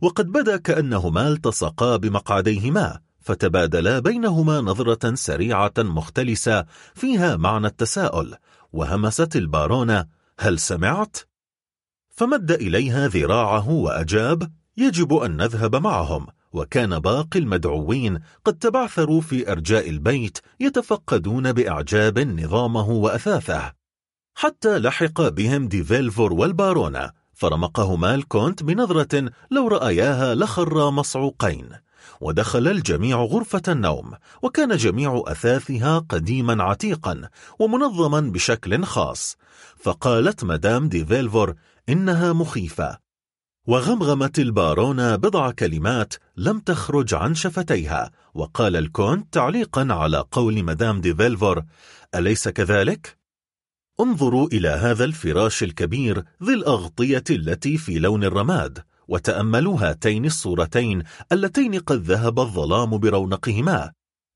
وقد بدا كأنهما التصقا بمقعديهما فتبادلا بينهما نظرة سريعة مختلسة فيها معنى التساؤل. وهمست البارونة هل سمعت؟ فمد إليها ذراعه وأجاب يجب أن نذهب معهم. وكان باقي المدعوين قد تبعثروا في أرجاء البيت يتفقدون بإعجاب نظامه وأثاثه. حتى لحق بهم ديفيلفور والبارونة فرمقهما الكونت بنظرة لو رأياها لخرا مصعوقين. ودخل الجميع غرفة النوم وكان جميع أثاثها قديما عتيقا ومنظما بشكل خاص. فقالت مدام ديفيلفور إنها مخيفة. وغمغمت البارونة بضع كلمات لم تخرج عن شفتيها وقال الكونت تعليقا على قول مدام ديفيلفور أليس كذلك؟ انظروا إلى هذا الفراش الكبير ذي الأغطية التي في لون الرماد وتأملوا هاتين الصورتين اللتين قد ذهب الظلام برونقهما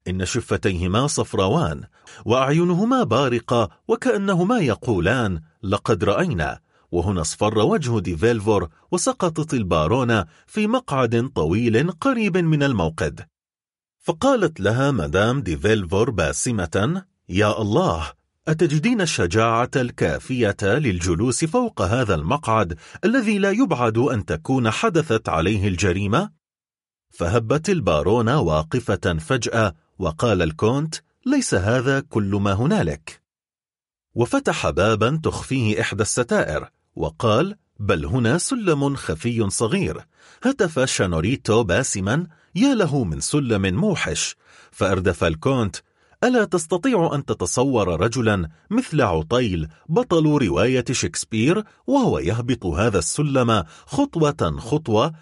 إن شفتيهما صفراوان وأعينهما بارقة وكأنهما يقولان لقد رأينا وهنا اصفر وجه ديفيلفور وسقطت البارونة في مقعد طويل قريب من الموقد. فقالت لها مدام ديفيلفور باسمة يا الله أتجدين الشجاعة الكافية للجلوس فوق هذا المقعد الذي لا يبعد أن تكون حدثت عليه الجريمة؟ فهبت البارونة واقفة فجأة وقال الكونت ليس هذا كل ما هنالك. وفتح بابا تخفيه إحدى الستائر. وقال بل هنا سلم خفي صغير هتف شانوريتو باسما يا له من سلم موحش فأردف الكونت ألا تستطيع أن تتصور رجلا مثل عطيل بطل رواية شكسبير وهو يهبط هذا السلم خطوة خطوة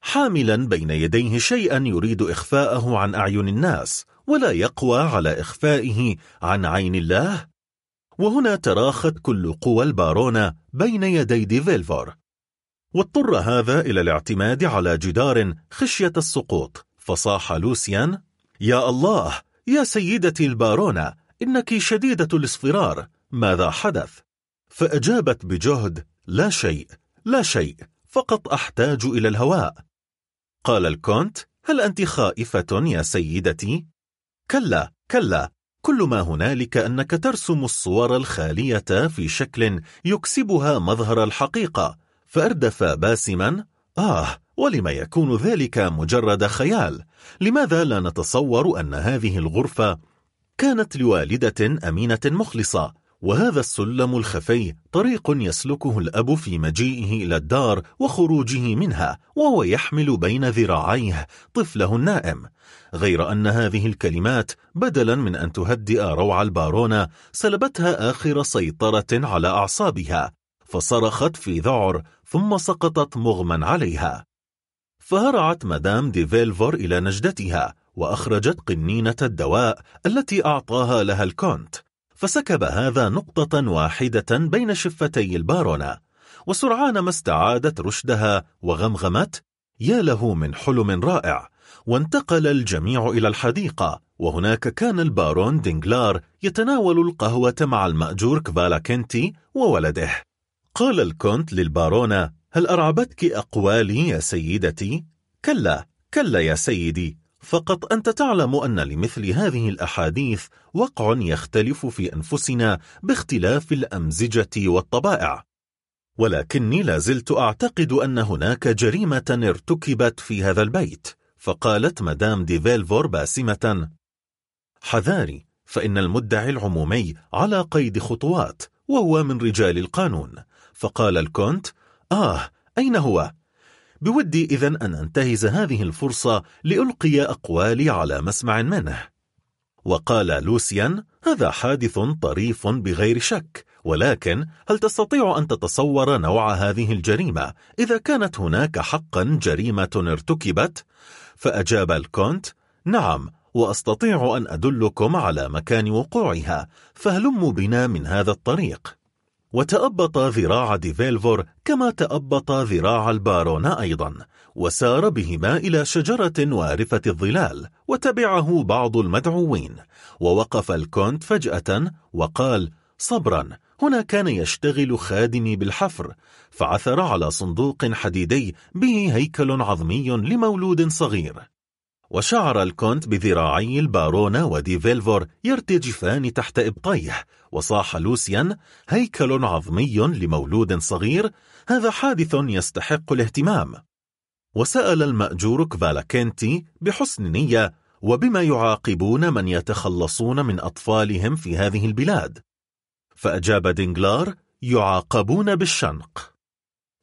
حاملا بين يديه شيئا يريد إخفاءه عن أعين الناس ولا يقوى على إخفائه عن عين الله؟ وهنا تراخت كل قوى البارونة بين يدي ديفيلفور واضطر هذا إلى الاعتماد على جدار خشية السقوط فصاح لوسيان يا الله يا سيدتي البارونة إنك شديدة الاصفرار ماذا حدث؟ فأجابت بجهد لا شيء لا شيء فقط أحتاج إلى الهواء قال الكونت هل أنت خائفة يا سيدتي؟ كلا كلا كل ما هنالك أنك ترسم الصور الخالية في شكل يكسبها مظهر الحقيقة فأردف باسما آه ولما يكون ذلك مجرد خيال لماذا لا نتصور أن هذه الغرفة كانت لوالدة أمينة مخلصة وهذا السلم الخفي طريق يسلكه الأب في مجيئه إلى الدار وخروجه منها وهو يحمل بين ذراعيه طفله النائم غير أن هذه الكلمات بدلا من أن تهدئ روع البارونة سلبتها آخر سيطرة على أعصابها فصرخت في ذعر ثم سقطت مغمى عليها. فهرعت مدام دي فيلفور إلى نجدتها وأخرجت قنينة الدواء التي أعطاها لها الكونت فسكب هذا نقطة واحدة بين شفتي البارونة وسرعان ما استعادت رشدها وغمغمت يا له من حلم رائع وانتقل الجميع إلى الحديقة وهناك كان البارون دينجلار يتناول القهوة مع الماجور كفالاكنتي وولده. قال الكونت للبارونة هل أرعبتك أقوالي يا سيدتي؟ كلا كلا يا سيدي فقط أنت تعلم أن لمثل هذه الأحاديث وقع يختلف في أنفسنا باختلاف الأمزجة والطبائع. ولكني لازلت أعتقد أن هناك جريمة ارتكبت في هذا البيت. فقالت مدام ديفيلفور باسمة حذاري فإن المدعي العمومي على قيد خطوات وهو من رجال القانون فقال الكونت آه أين هو؟ بودي إذن أن أنتهز هذه الفرصة لألقي أقوالي على مسمع منه وقال لوسيان هذا حادث طريف بغير شك ولكن هل تستطيع أن تتصور نوع هذه الجريمة إذا كانت هناك حقا جريمة ارتكبت؟ فأجاب الكونت نعم وأستطيع أن أدلكم على مكان وقوعها فهلموا بنا من هذا الطريق. وتأبط ذراع ديفيلفور كما تأبط ذراع البارون أيضا وسار بهما إلى شجرة وارفة الظلال وتبعه بعض المدعوين ووقف الكونت فجأة وقال صبرا هنا كان يشتغل خادمي بالحفر فعثر على صندوق حديدي به هيكل عظمي لمولود صغير. وشعر الكونت بذراعي البارون وديفيلفور يرتجفان تحت إبطيه وصاح لوسيان هيكل عظمي لمولود صغير هذا حادث يستحق الاهتمام. وسأل الماجور كفالاكنتي بحسن نية وبما يعاقبون من يتخلصون من أطفالهم في هذه البلاد؟ فأجاب دينجلار يعاقبون بالشنق.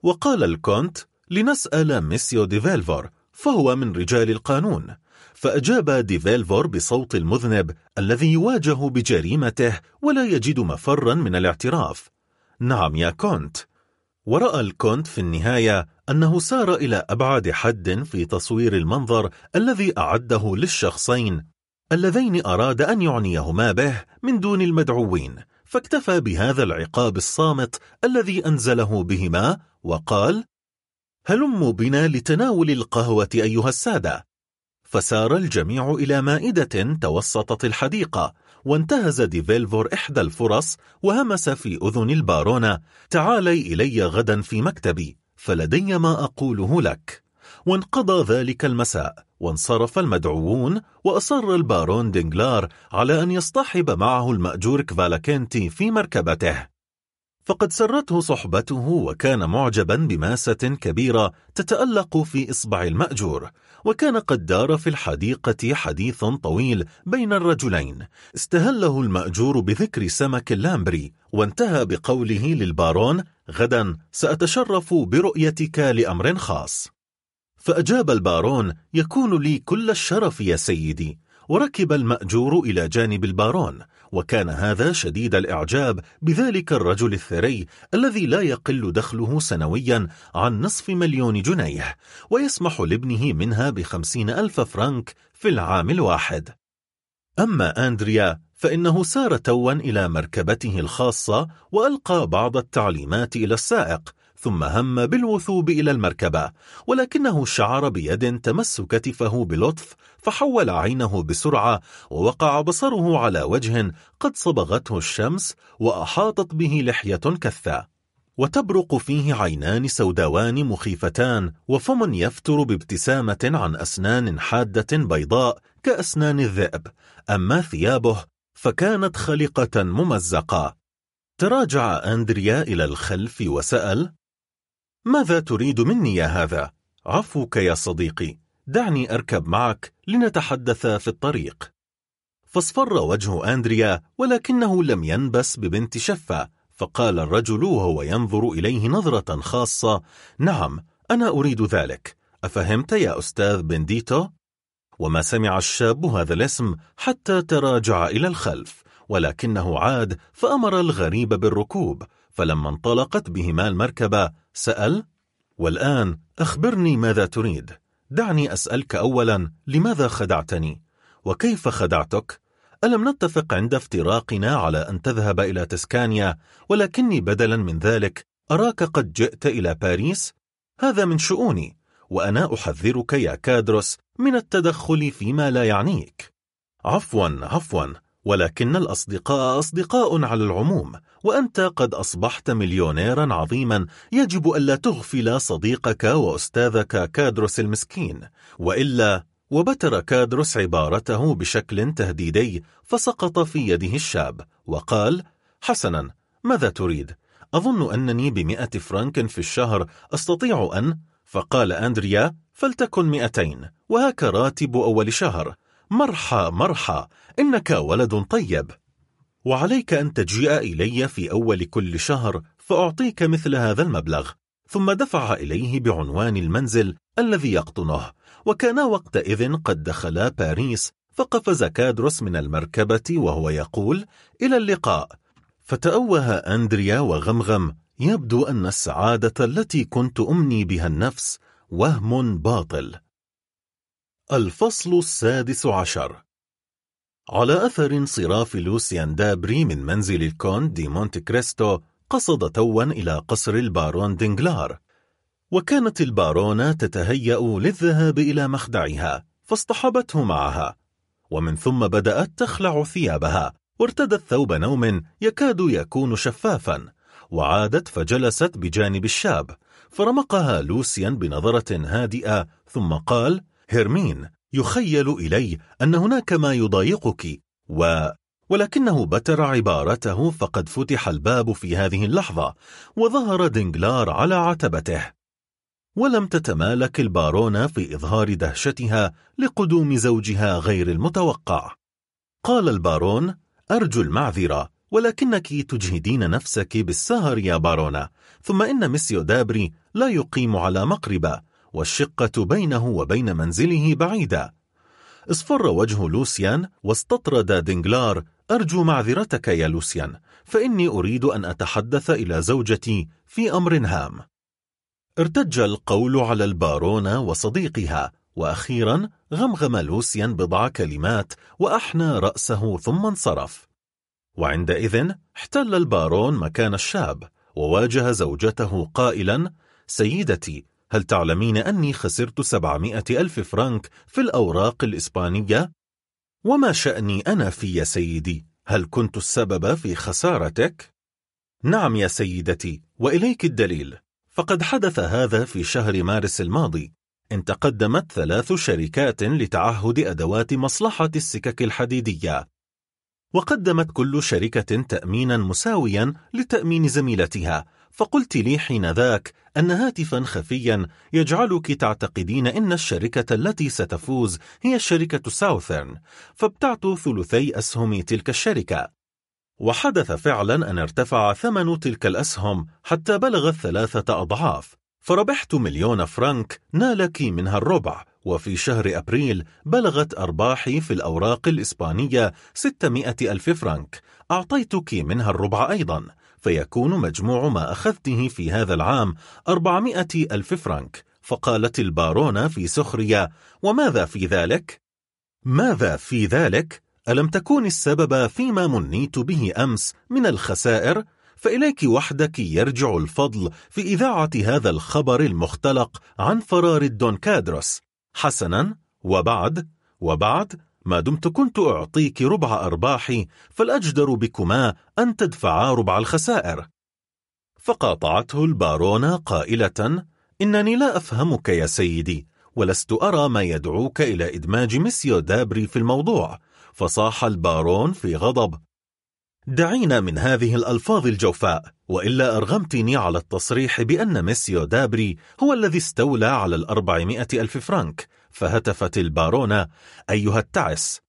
وقال الكونت لنسأل ميسيو ديفيلفور فهو من رجال القانون. فأجاب ديفيلفور بصوت المذنب الذي يواجه بجريمته ولا يجد مفرا من الاعتراف. نعم يا كونت. ورأى الكونت في النهاية أنه سار إلى أبعد حد في تصوير المنظر الذي أعده للشخصين اللذين أراد أن يعنيهما به من دون المدعوين. فاكتفى بهذا العقاب الصامت الذي أنزله بهما وقال هلموا بنا لتناول القهوة أيها السادة. فسار الجميع إلى مائدة توسطت الحديقة وانتهز ديفيلفور إحدى الفرص وهمس في أذن البارونة تعالي إلي غدا في مكتبي فلدي ما أقوله لك. وانقضى ذلك المساء وانصرف المدعوون وأصر البارون دينجلار على أن يصطحب معه الماجور كفالاكنتي في مركبته. فقد سرته صحبته وكان معجبا بماسة كبيرة تتألق في إصبع المأجور وكان قد دار في الحديقة حديث طويل بين الرجلين. استهله المأجور بذكر سمك اللامبري وانتهى بقوله للبارون غدا سأتشرف برؤيتك لأمر خاص. فأجاب البارون يكون لي كل الشرف يا سيدي. وركب المأجور إلى جانب البارون وكان هذا شديد الإعجاب بذلك الرجل الثري الذي لا يقل دخله سنويا عن نصف مليون جنيه ويسمح لابنه منها بخمسين ألف فرنك في العام الواحد. أما أندريا فإنه سار توا إلى مركبته الخاصة وألقى بعض التعليمات إلى السائق ثم هم بالوثوب إلى المركبة ولكنه شعر بيد تمس كتفه بلطف فحول عينه بسرعة ووقع بصره على وجه قد صبغته الشمس وأحاطت به لحية كثة. وتبرق فيه عينان سوداوان مخيفتان وفم يفتر بابتسامة عن أسنان حادة بيضاء كأسنان الذئب. أما ثيابه فكانت خلقة ممزقة. تراجع أندريا إلى الخلف وسأل ماذا تريد مني يا هذا؟ عفوك يا صديقي. دعني أركب معك لنتحدث في الطريق. فاصفر وجه أندريا ولكنه لم ينبس ببنت شفة. فقال الرجل وهو ينظر إليه نظرة خاصة نعم أنا أريد ذلك. أفهمت يا أستاذ بنديتو؟ وما سمع الشاب هذا الاسم حتى تراجع إلى الخلف ولكنه عاد فأمر الغريب بالركوب. فلما انطلقت بهما المركبة سأل والآن أخبرني ماذا تريد. دعني أسألك أولا لماذا خدعتني؟ وكيف خدعتك؟ ألم نتفق عند افتراقنا على أن تذهب إلى تسكانيا؟ ولكني بدلا من ذلك أراك قد جئت إلى باريس؟ هذا من شؤوني وأنا أحذرك يا كادروس من التدخل فيما لا يعنيك. عفوا عفوا ولكن الأصدقاء أصدقاء على العموم وأنت قد أصبحت مليونيرا عظيما يجب ألا تغفل صديقك وأستاذك كادروس المسكين وإلا وبتر كادروس عبارته بشكل تهديدي فسقط في يده الشاب وقال حسنا ماذا تريد؟ أظن أنني بمئة فرنك في الشهر أستطيع أن فقال أندريا فلتكن مئتين وهك راتب أول شهر مرحى مرحى إنك ولد طيب. وعليك أن تجيء إلي في أول كل شهر فأعطيك مثل هذا المبلغ ثم دفع إليه بعنوان المنزل الذي يقطنه. وكان وقتئذ قد دخلا باريس فقفز كادروس من المركبة وهو يقول إلى اللقاء. فتأوه أندريا وغمغم يبدو أن السعادة التي كنت أمني بها النفس وهم باطل. الفصل السادس عشر. على أثر انصراف لوسيان دابري من منزل الكونت دي مونت كريستو قصد توا إلى قصر البارون دينجلار وكانت البارونة تتهيأ للذهاب إلى مخدعها فاصطحبته معها. ومن ثم بدأت تخلع ثيابها. وارتدت ثوب نوم يكاد يكون شفافا. وعادت فجلست بجانب الشاب. فرمقها لوسيان بنظرة هادئة ثم قال هيرمين يخيل إلي أن هناك ما يضايقك و... ولكنه بتر عبارته فقد فتح الباب في هذه اللحظة وظهر دينجلار على عتبته. ولم تتمالك البارونة في إظهار دهشتها لقدوم زوجها غير المتوقع. قال البارون أرجو المعذرة ولكنك تجهدين نفسك بالسهر يا بارونة ثم إن مسيو دابري لا يقيم على مقربة والشقة بينه وبين منزله بعيدة. اصفر وجه لوسيان واستطرد دينجلار أرجو معذرتك يا لوسيان فإني أريد أن أتحدث إلى زوجتي في أمر هام. ارتج القول على البارونة وصديقها وأخيرا غمغم لوسيان بضع كلمات وأحنى رأسه ثم انصرف. وعندئذ احتل البارون مكان الشاب وواجه زوجته قائلا سيدتي هل تعلمين أني خسرت سبعمائة ألف فرنك في الأوراق الإسبانية؟ وما شأني أنا في يا سيدي؟ هل كنت السبب في خسارتك؟ نعم يا سيدتي وإليك الدليل فقد حدث هذا في شهر مارس الماضي إن تقدمت ثلاث شركات لتعهد أدوات مصلحة السكك الحديدية وقدمت كل شركة تأمينا مساويا لتأمين زميلتها فقلت لي حين ذاك أن هاتفا خفيا يجعلك تعتقدين إن الشركة التي ستفوز هي الشركة ساوثرن فابتعت ثلثي أسهم تلك الشركة. وحدث فعلا أن ارتفع ثمن تلك الأسهم حتى بلغ الثلاثة أضعاف. فربحت مليون فرنك نالك منها الربع وفي شهر أبريل بلغت أرباحي في الأوراق الإسبانية 600 ألف فرنك. أعطيتك منها الربع أيضا. فيكون مجموع ما أخذته في هذا العام 400 ألف فرنك فقالت البارونة في سخرية وماذا في ذلك؟ ماذا في ذلك؟ ألم تكون السبب فيما منيت به أمس من الخسائر؟ فإليك وحدك يرجع الفضل في إذاعة هذا الخبر المختلق عن فرار الدون كادروس حسنا وبعد وبعد ما دمت كنت أعطيك ربع أرباحي فالأجدر بكما أن تدفعا ربع الخسائر. فقاطعته البارونة قائلة إنني لا أفهمك يا سيدي ولست أرى ما يدعوك إلى إدماج مسيو دابري في الموضوع. فصاح البارون في غضب دعينا من هذه الألفاظ الجوفاء وإلا أرغمتني على التصريح بأن مسيو دابري هو الذي استولى على الأربعمائة ألف فرنك فهتفت البارونة أيها التعس.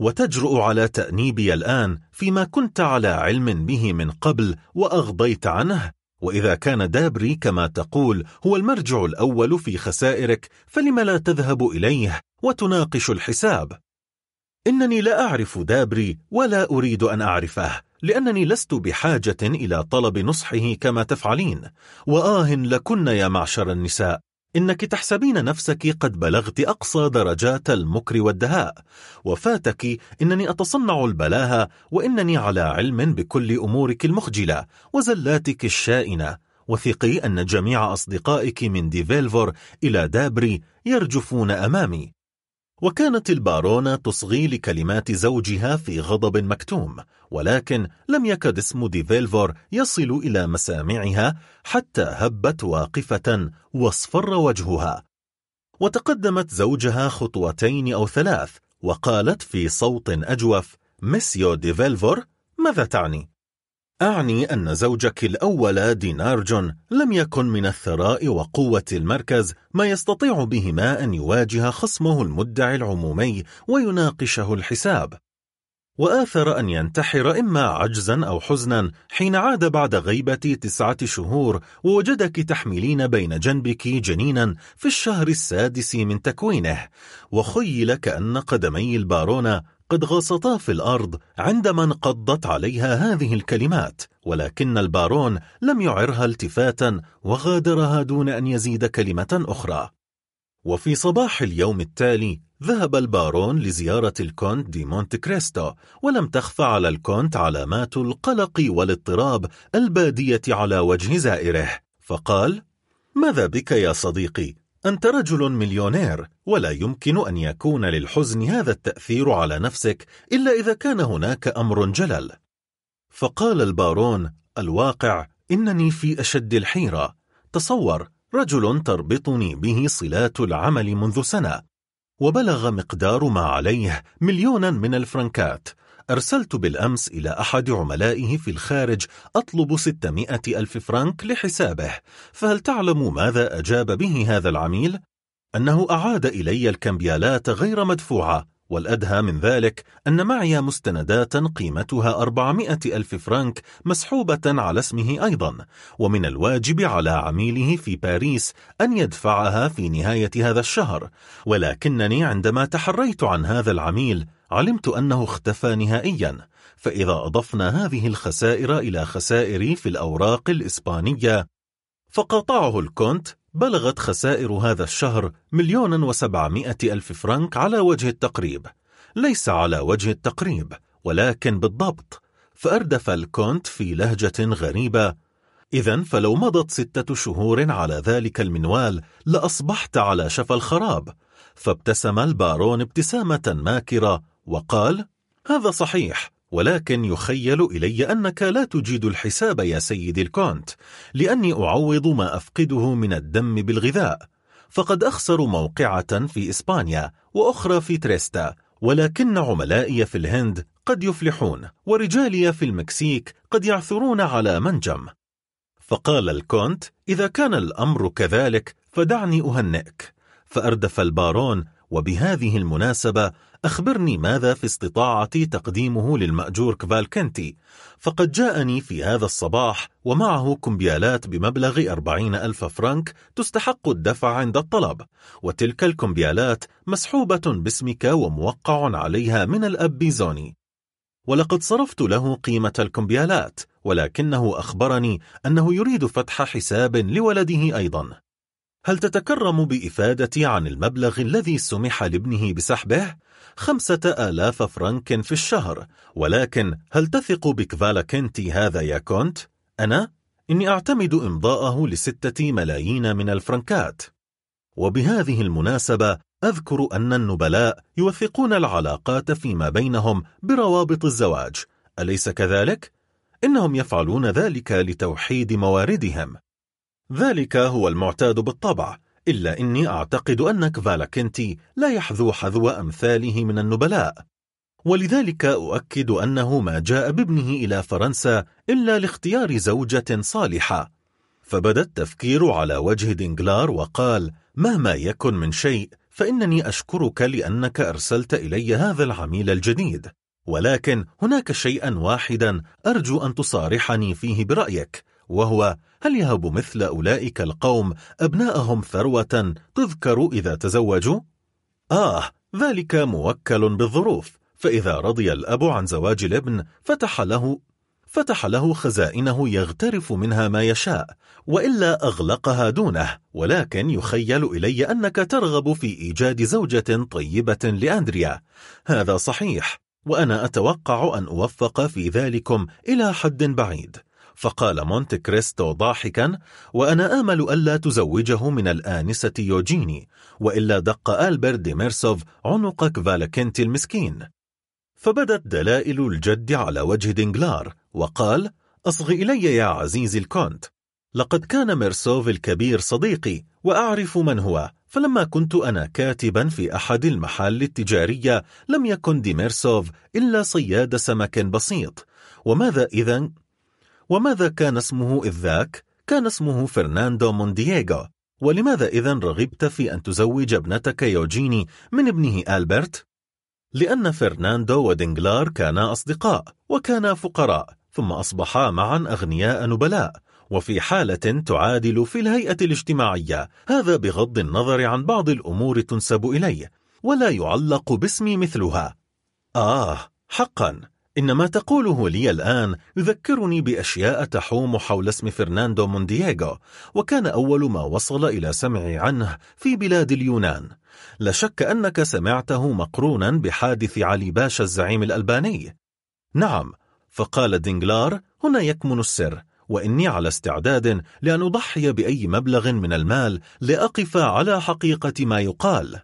وتجرؤ على تأنيبي الآن فيما كنت على علم به من قبل وأغضيت عنه. وإذا كان دابري كما تقول هو المرجع الأول في خسائرك فلم لا تذهب إليه وتناقش الحساب؟ إنني لا أعرف دابري ولا أريد أن أعرفه لأنني لست بحاجة إلى طلب نصحه كما تفعلين. وآه لكن يا معشر النساء إنك تحسبين نفسك قد بلغت أقصى درجات المكر والدهاء. وفاتك إنني أتصنع البلاهة وإنني على علم بكل أمورك المخجلة وزلاتك الشائنة. وثقي أن جميع أصدقائك من ديفيلفور إلى دابري يرجفون أمامي. وكانت البارونة تصغي لكلمات زوجها في غضب مكتوم ولكن لم يكد اسم ديفيلفور يصل إلى مسامعها حتى هبت واقفة واصفر وجهها وتقدمت زوجها خطوتين أو ثلاث وقالت في صوت أجوف مسيو ديفيلفور ماذا تعني؟ أعني أن زوجك الأول دي نارجون لم يكن من الثراء وقوة المركز ما يستطيع بهما أن يواجه خصمه المدعي العمومي ويناقشه الحساب. وآثر أن ينتحر إما عجزا أو حزنا حين عاد بعد غيبة تسعة شهور ووجدك تحملين بين جنبك جنينا في الشهر السادس من تكوينه وخيل كأن قدمي البارونة قد غاصتا في الأرض عندما انقضت عليها هذه الكلمات ولكن البارون لم يعرها التفاتا وغادرها دون أن يزيد كلمة أخرى وفي صباح اليوم التالي ذهب البارون لزيارة الكونت دي مونت كريستو ولم تخفى على الكونت علامات القلق والاضطراب البادية على وجه زائره فقال ماذا بك يا صديقي؟ أنت رجل مليونير ولا يمكن أن يكون للحزن هذا التأثير على نفسك إلا إذا كان هناك أمر جلل. فقال البارون الواقع إنني في أشد الحيرة. تصور رجل تربطني به صلات العمل منذ سنة. وبلغ مقدار ما عليه مليونا من الفرنكات. أرسلت بالأمس إلى أحد عملائه في الخارج أطلب ستمائة ألف فرنك لحسابه فهل تعلم ماذا أجاب به هذا العميل؟ أنه أعاد إلي الكمبيالات غير مدفوعة والأدهى من ذلك أن معي مستندات قيمتها أربعمائة ألف فرنك مسحوبة على اسمه أيضا ومن الواجب على عميله في باريس أن يدفعها في نهاية هذا الشهر ولكنني عندما تحريت عن هذا العميل علمت أنه اختفى نهائيا فإذا أضفنا هذه الخسائر إلى خسائري في الأوراق الإسبانية فقاطعه الكونت بلغت خسائر هذا الشهر مليون وسبعمائة ألف فرنك على وجه التقريب. ليس على وجه التقريب ولكن بالضبط فأردف الكونت في لهجة غريبة. إذا فلو مضت ستة شهور على ذلك المنوال لأصبحت على شفا الخراب فابتسم البارون ابتسامة ماكرة وقال هذا صحيح ولكن يخيل إلي أنك لا تجيد الحساب يا سيدي الكونت لأني أعوض ما أفقده من الدم بالغذاء فقد أخسر موقعة في إسبانيا وأخرى في تريستا ولكن عملائي في الهند قد يفلحون ورجالي في المكسيك قد يعثرون على منجم. فقال الكونت إذا كان الأمر كذلك فدعني أهنئك. فأردف البارون وبهذه المناسبة أخبرني ماذا في استطاعتي تقديمه للمأجور كفالكنتي فقد جاءني في هذا الصباح ومعه كمبيالات بمبلغ أربعين ألف فرنك تستحق الدفع عند الطلب وتلك الكمبيالات مسحوبة باسمك وموقع عليها من الأب بيزوني. ولقد صرفت له قيمة الكمبيالات ولكنه أخبرني أنه يريد فتح حساب لولده أيضا. هل تتكرم بإفادتي عن المبلغ الذي سمح لابنه بسحبه؟ خمسة آلاف فرنك في الشهر ولكن هل تثق بكفالكنتي هذا يا كونت؟ أنا؟ إني أعتمد إمضاءه لستة ملايين من الفرنكات وبهذه المناسبة أذكر أن النبلاء يوثقون العلاقات فيما بينهم بروابط الزواج أليس كذلك؟ إنهم يفعلون ذلك لتوحيد مواردهم ذلك هو المعتاد بالطبع إلا إني أعتقد أن كفالكنتي لا يحذو حذو أمثاله من النبلاء. ولذلك أؤكد أنه ما جاء بابنه إلى فرنسا إلا لاختيار زوجة صالحة. فبدأ التفكير على وجه دينجلار وقال مهما يكن من شيء فإنني أشكرك لأنك أرسلت إلي هذا العميل الجديد. ولكن هناك شيئا واحدا أرجو أن تصارحني فيه برأيك وهو هل يهب مثل أولئك القوم أبناءهم ثروة تذكر إذا تزوجوا؟ آه ذلك موكل بالظروف فإذا رضي الأب عن زواج الابن فتح له فتح له خزائنه يغترف منها ما يشاء وإلا أغلقها دونه ولكن يخيل إلي أنك ترغب في إيجاد زوجة طيبة لأندريا هذا صحيح وأنا أتوقع أن أوفق في ذلكم إلى حد بعيد فقال مونت كريستو ضاحكا وأنا آمل ألا تزوجه من الآنسة يوجيني وإلا دق ألبر ديميرسوف عنق فالكنتي المسكين. فبدت دلائل الجد على وجه دينجلار وقال أصغ إلي يا عزيزي الكونت. لقد كان ميرسوف الكبير صديقي وأعرف من هو فلما كنت أنا كاتبا في أحد المحال التجارية لم يكن ديميرسوف إلا صياد سمك بسيط. وماذا إذا؟ وماذا كان اسمه إذ ذاك؟ كان اسمه فرناندو موندييغو ولماذا إذن رغبت في أن تزوج ابنتك يوجيني من ابنه ألبرت؟ لأن فرناندو ودنجلار كانا أصدقاء وكانا فقراء ثم أصبحا معا أغنياء نبلاء وفي حالة تعادل في الهيئة الاجتماعية هذا بغض النظر عن بعض الأمور تنسب إليه ولا يعلق باسمي مثلها آه حقا إن ما تقوله لي الآن يذكرني بأشياء تحوم حول اسم فرناندو موندييغو وكان أول ما وصل إلى سمعي عنه في بلاد اليونان. لا شك أنك سمعته مقرونا بحادث علي باشا الزعيم الألباني. نعم فقال دينجلار هنا يكمن السر وإني على استعداد لأن أضحي بأي مبلغ من المال لأقف على حقيقة ما يقال.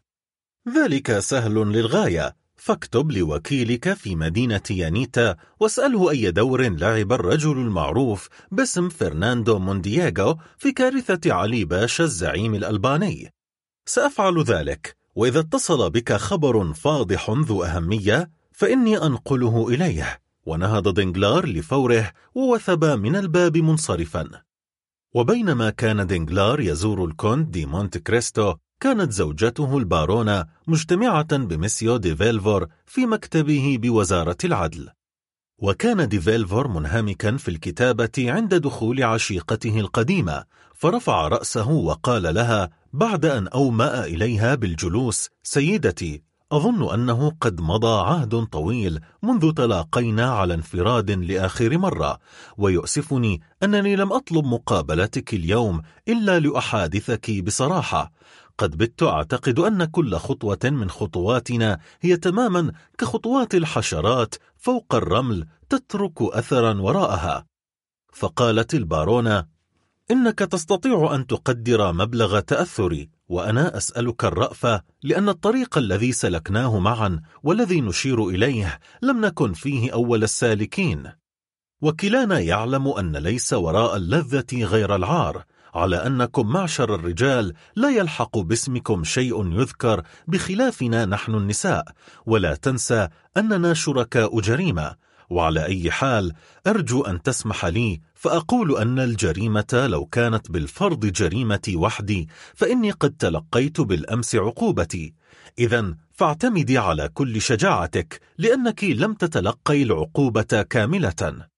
ذلك سهل للغاية فاكتب لوكيلك في مدينة يانيتا واسأله أي دور لعب الرجل المعروف باسم فرناندو موندياغو في كارثة علي باشا الزعيم الألباني. سأفعل ذلك وإذا اتصل بك خبر فاضح ذو أهمية فإني أنقله إليه. ونهض دينجلار لفوره ووثب من الباب منصرفا. وبينما كان دينجلار يزور الكونت دي مونت كريستو كانت زوجته البارونة مجتمعة بمسيو دي فيلفور في مكتبه بوزارة العدل. وكان دي فيلفور منهمكا في الكتابة عند دخول عشيقته القديمة فرفع رأسه وقال لها بعد أن أومأ إليها بالجلوس سيدتي أظن أنه قد مضى عهد طويل منذ تلاقينا على انفراد لآخر مرة ويؤسفني أنني لم أطلب مقابلتك اليوم إلا لأحادثك بصراحة قد بت أعتقد أن كل خطوة من خطواتنا هي تماما كخطوات الحشرات فوق الرمل تترك أثرا وراءها. فقالت البارونة إنك تستطيع أن تقدر مبلغ تأثري وأنا أسألك الرأفة لأن الطريق الذي سلكناه معا والذي نشير إليه لم نكن فيه أول السالكين. وكلانا يعلم أن ليس وراء اللذة غير العار على أنكم معشر الرجال لا يلحق باسمكم شيء يذكر بخلافنا نحن النساء. ولا تنسى أننا شركاء جريمة. وعلى أي حال أرجو أن تسمح لي فأقول أن الجريمة لو كانت بالفرض جريمتي وحدي فإني قد تلقيت بالأمس عقوبتي. إذا فاعتمدي على كل شجاعتك لأنك لم تتلقي العقوبة كاملة.